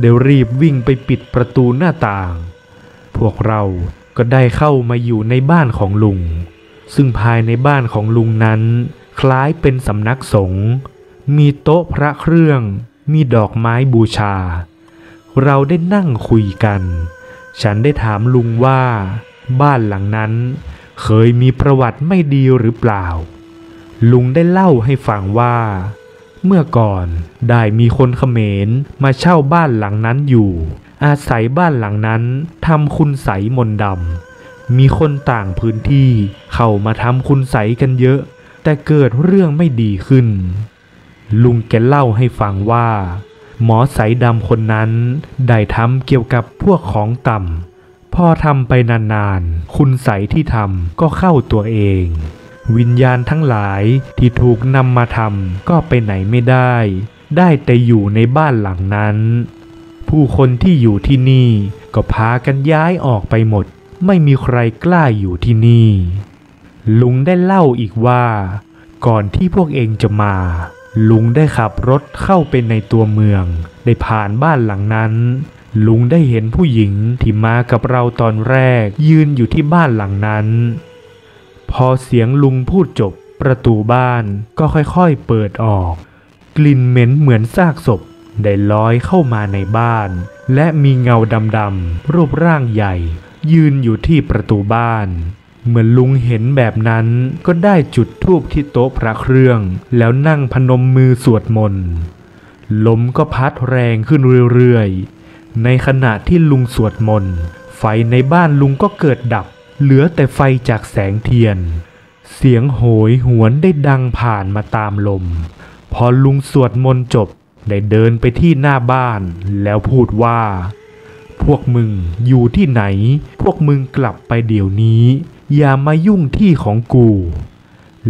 ได้รีบวิ่งไปปิดประตูหน้าต่าง พวกเราก็ได้เข้ามาอยู่ในบ้านของลุง ซึ่งภายในบ้านของลุงนั้น คล้ายเป็นสำนักสงฆ์ มีโต๊ะพระเครื่อง มีดอกไม้บูชา เราได้นั่งคุยกัน ฉันได้ถามลุงว่า บ้านหลังนั้น เคยมีประวัติไม่ดีหรือเปล่า ลุงได้เล่าให้ฟังว่า เมื่อก่อนได้มีคนเขมรมาเช่าบ้านหลังนั้นอยู่ อาศัยบ้านหลังนั้นทำคุณใสมนต์ดำมีคนต่างพื้นที่เข้ามาทำคุณใสกันเยอะ แต่เกิดเรื่องไม่ดีขึ้น ลุงแกเล่าให้ฟังว่า หมอใสดำคนนั้น ได้ทำเกี่ยวกับพวกของต่ำพอทำไปนานๆ คุณใสที่ทำก็เข้าตัวเอง วิญญาณทั้งหลายที่ถูกนำมาทำก็ไปไหนไม่ได้ ได้แต่อยู่ในบ้านหลังนั้น ผู้คนที่อยู่ที่นี่ก็พากันย้ายออกไปหมด ไม่มีใครกล้าอยู่ที่นี่ ลุงได้เล่าอีกว่า ก่อนที่พวกเองจะมา ลุงได้ขับรถเข้าไปในตัวเมือง ได้ผ่านบ้านหลังนั้น ลุงได้เห็นผู้หญิงที่มากับเราตอนแรก ยืนอยู่ที่บ้านหลังนั้น พอเสียงลุงพูดจบ ประตูบ้านก็ค่อยๆเปิดออก กลิ่นเหม็นเหมือนซากศพได้ลอยเข้ามาในบ้าน และมีเงาดำๆรูปร่างใหญ่ ยืนอยู่ที่ประตูบ้าน เมื่อลุงเห็นแบบนั้นก็ได้จุดธูปที่โต๊ะพระเครื่อง แล้วนั่งพนมมือสวดมนต์ลมก็พัดแรงขึ้นเรื่อยๆ ในขณะที่ลุงสวดมนต์ไฟในบ้านลุงก็เกิดดับ เหลือแต่ไฟจากแสงเทียน เสียงโหยหวนได้ดังผ่านมาตามลม พอลุงสวดมนต์จบได้เดินไปที่หน้าบ้านแล้วพูดว่า พวกมึงอยู่ที่ไหน พวกมึงกลับไปเดี๋ยวนี้ อย่ามายุ่งที่ของกู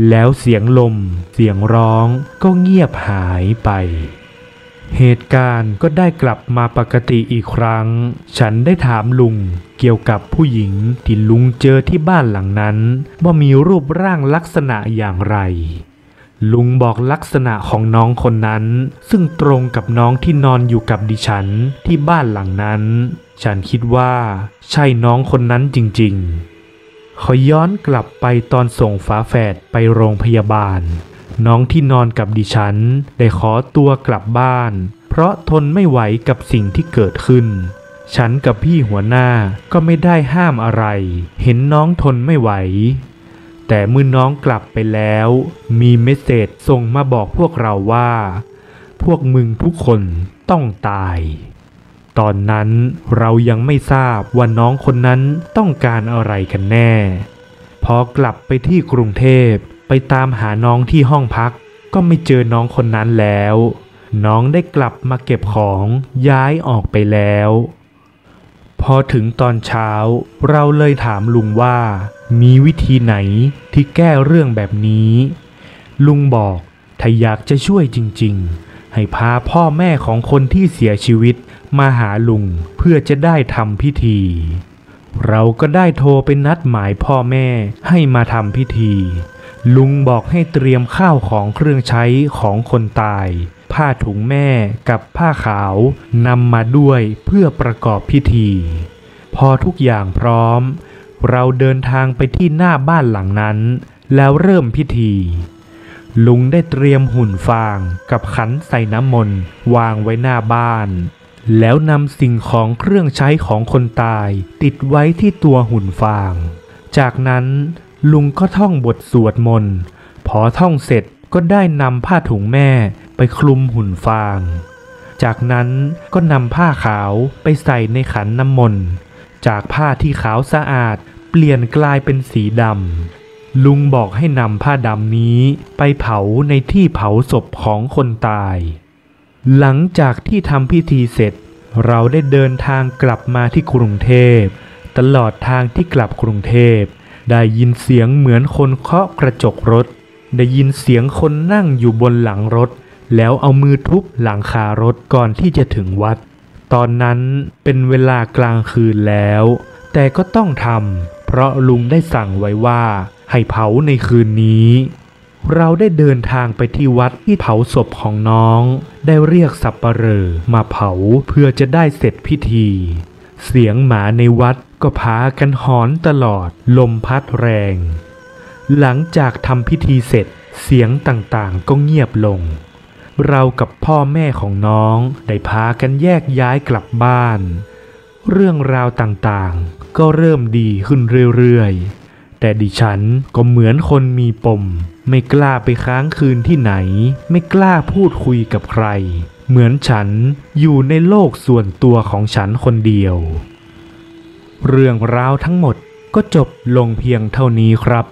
แล้วเสียงลม เสียงร้องก็เงียบหายไป เหตุการณ์ก็ได้กลับมาปกติอีกครั้ง ฉันได้ถามลุงเกี่ยวกับผู้หญิงที่ลุงเจอที่บ้านหลังนั้น ว่ามีรูปร่างลักษณะอย่างไร ลุงบอกลักษณะของน้องคนนั้น ซึ่งตรงกับน้องที่นอนอยู่กับดิฉันที่บ้านหลังนั้น ฉันคิดว่า ใช่น้องคนนั้นจริง ๆ ขอย้อนกลับไปตอนส่งฝาแฝดไปโรงพยาบาล น้องที่นอนกับดิฉัน ได้ขอตัวกลับบ้าน เพราะทนไม่ไหวกับสิ่งที่เกิดขึ้น ฉันกับพี่หัวหน้าก็ไม่ได้ห้ามอะไร เห็นน้องทนไม่ไหว แต่เมื่อน้องกลับไปแล้ว มีเมสเซจส่งมาบอกพวกเราว่า พวกมึงทุกคนต้องตาย ตอนนั้นเรายังไม่ทราบว่าน้องคนนั้นต้องการอะไรกันแน่ พอกลับไปที่กรุงเทพไปตามหาน้องที่ห้องพัก ก็ไม่เจอน้องคนนั้นแล้ว น้องได้กลับมาเก็บของย้ายออกไปแล้ว พอถึงตอนเช้า เราเลยถามลุงว่า มีวิธีไหนที่แก้เรื่องแบบนี้ ลุงบอกถ้าอยากจะช่วยจริง ๆ ให้พาพ่อแม่ของคนที่เสียชีวิต มาหาลุงเพื่อจะได้ทำพิธี เราก็ได้โทรไปนัดหมายพ่อแม่ให้มาทำพิธี ลุงบอกให้เตรียมข้าวของเครื่องใช้ของคนตาย ผ้าถุงแม่กับผ้าขาวนำมาด้วยเพื่อประกอบพิธี พอทุกอย่างพร้อม เราเดินทางไปที่หน้าบ้านหลังนั้น แล้วเริ่มพิธีลุงได้เตรียมหุ่นฟางกับขันใส่น้ำมนต์วางไว้หน้าบ้าน แล้วนำสิ่งของเครื่องใช้ของคนตาย ติดไว้ที่ตัวหุ่นฟาง จากนั้นลุงก็ท่องบทสวดมนต์ พอท่องเสร็จก็ได้นำผ้าถุงแม่ไปคลุมหุ่นฟาง จากนั้นก็นำผ้าขาวไปใส่ในขันน้ำมนต์ จากผ้าที่ขาวสะอาดเปลี่ยนกลายเป็นสีดำ ลุงบอกให้นำผ้าดำนี้ไปเผาในที่เผาศพของคนตาย หลังจากที่ทำพิธีเสร็จ เราได้เดินทางกลับมาที่กรุงเทพ ตลอดทางที่กลับกรุงเทพ ได้ยินเสียงเหมือนคนเคาะกระจกรถ ได้ยินเสียงคนนั่งอยู่บนหลังรถ แล้วเอามือทุบหลังคารถก่อนที่จะถึงวัด ตอนนั้นเป็นเวลากลางคืนแล้ว แต่ก็ต้องทำเพราะลุงได้สั่งไว้ว่าให้เผาในคืนนี้ เราได้เดินทางไปที่วัดที่เผาศพของน้อง ได้เรียกสับปะเหร่อมาเผาเพื่อจะได้เสร็จพิธี เสียงหมาในวัดก็พากันหอนตลอดลมพัดแรง หลังจากทำพิธีเสร็จเสียงต่างๆก็เงียบลง เรากับพ่อแม่ของน้องได้พากันแยกย้ายกลับบ้าน เรื่องราวต่างๆ ก็เริ่มดีขึ้นเรื่อยๆ แต่ดิฉันก็เหมือนคนมีปม ไม่กล้าไปค้างคืนที่ไหน ไม่กล้าพูดคุยกับใคร เหมือนฉันอยู่ในโลกส่วนตัวของฉันคนเดียว เรื่องราวทั้งหมดก็จบลงเพียงเท่านี้ครับ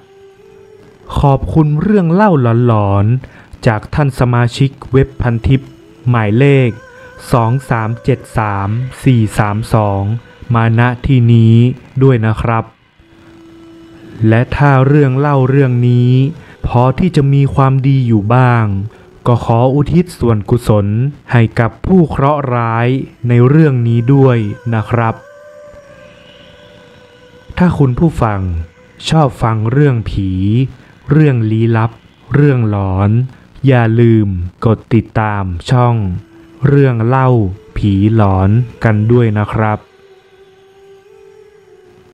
ขอบคุณเรื่องเล่าหลอนๆ จากท่านสมาชิกเว็บพันทิป หมายเลข 2373432 มาณที่นี้ด้วยนะครับ และถ้าเรื่องเล่าเรื่องนี้ พอที่จะมีความดีอยู่บ้าง ก็ขออุทิศส่วนกุศลให้กับผู้เคราะห์ร้ายในเรื่องนี้ด้วยนะครับ ถ้าคุณผู้ฟังชอบฟังเรื่องผี เรื่องลี้ลับ เรื่องหลอน อย่าลืมกดติดตามช่อง เรื่องเล่าผีหลอนกันด้วยนะครับ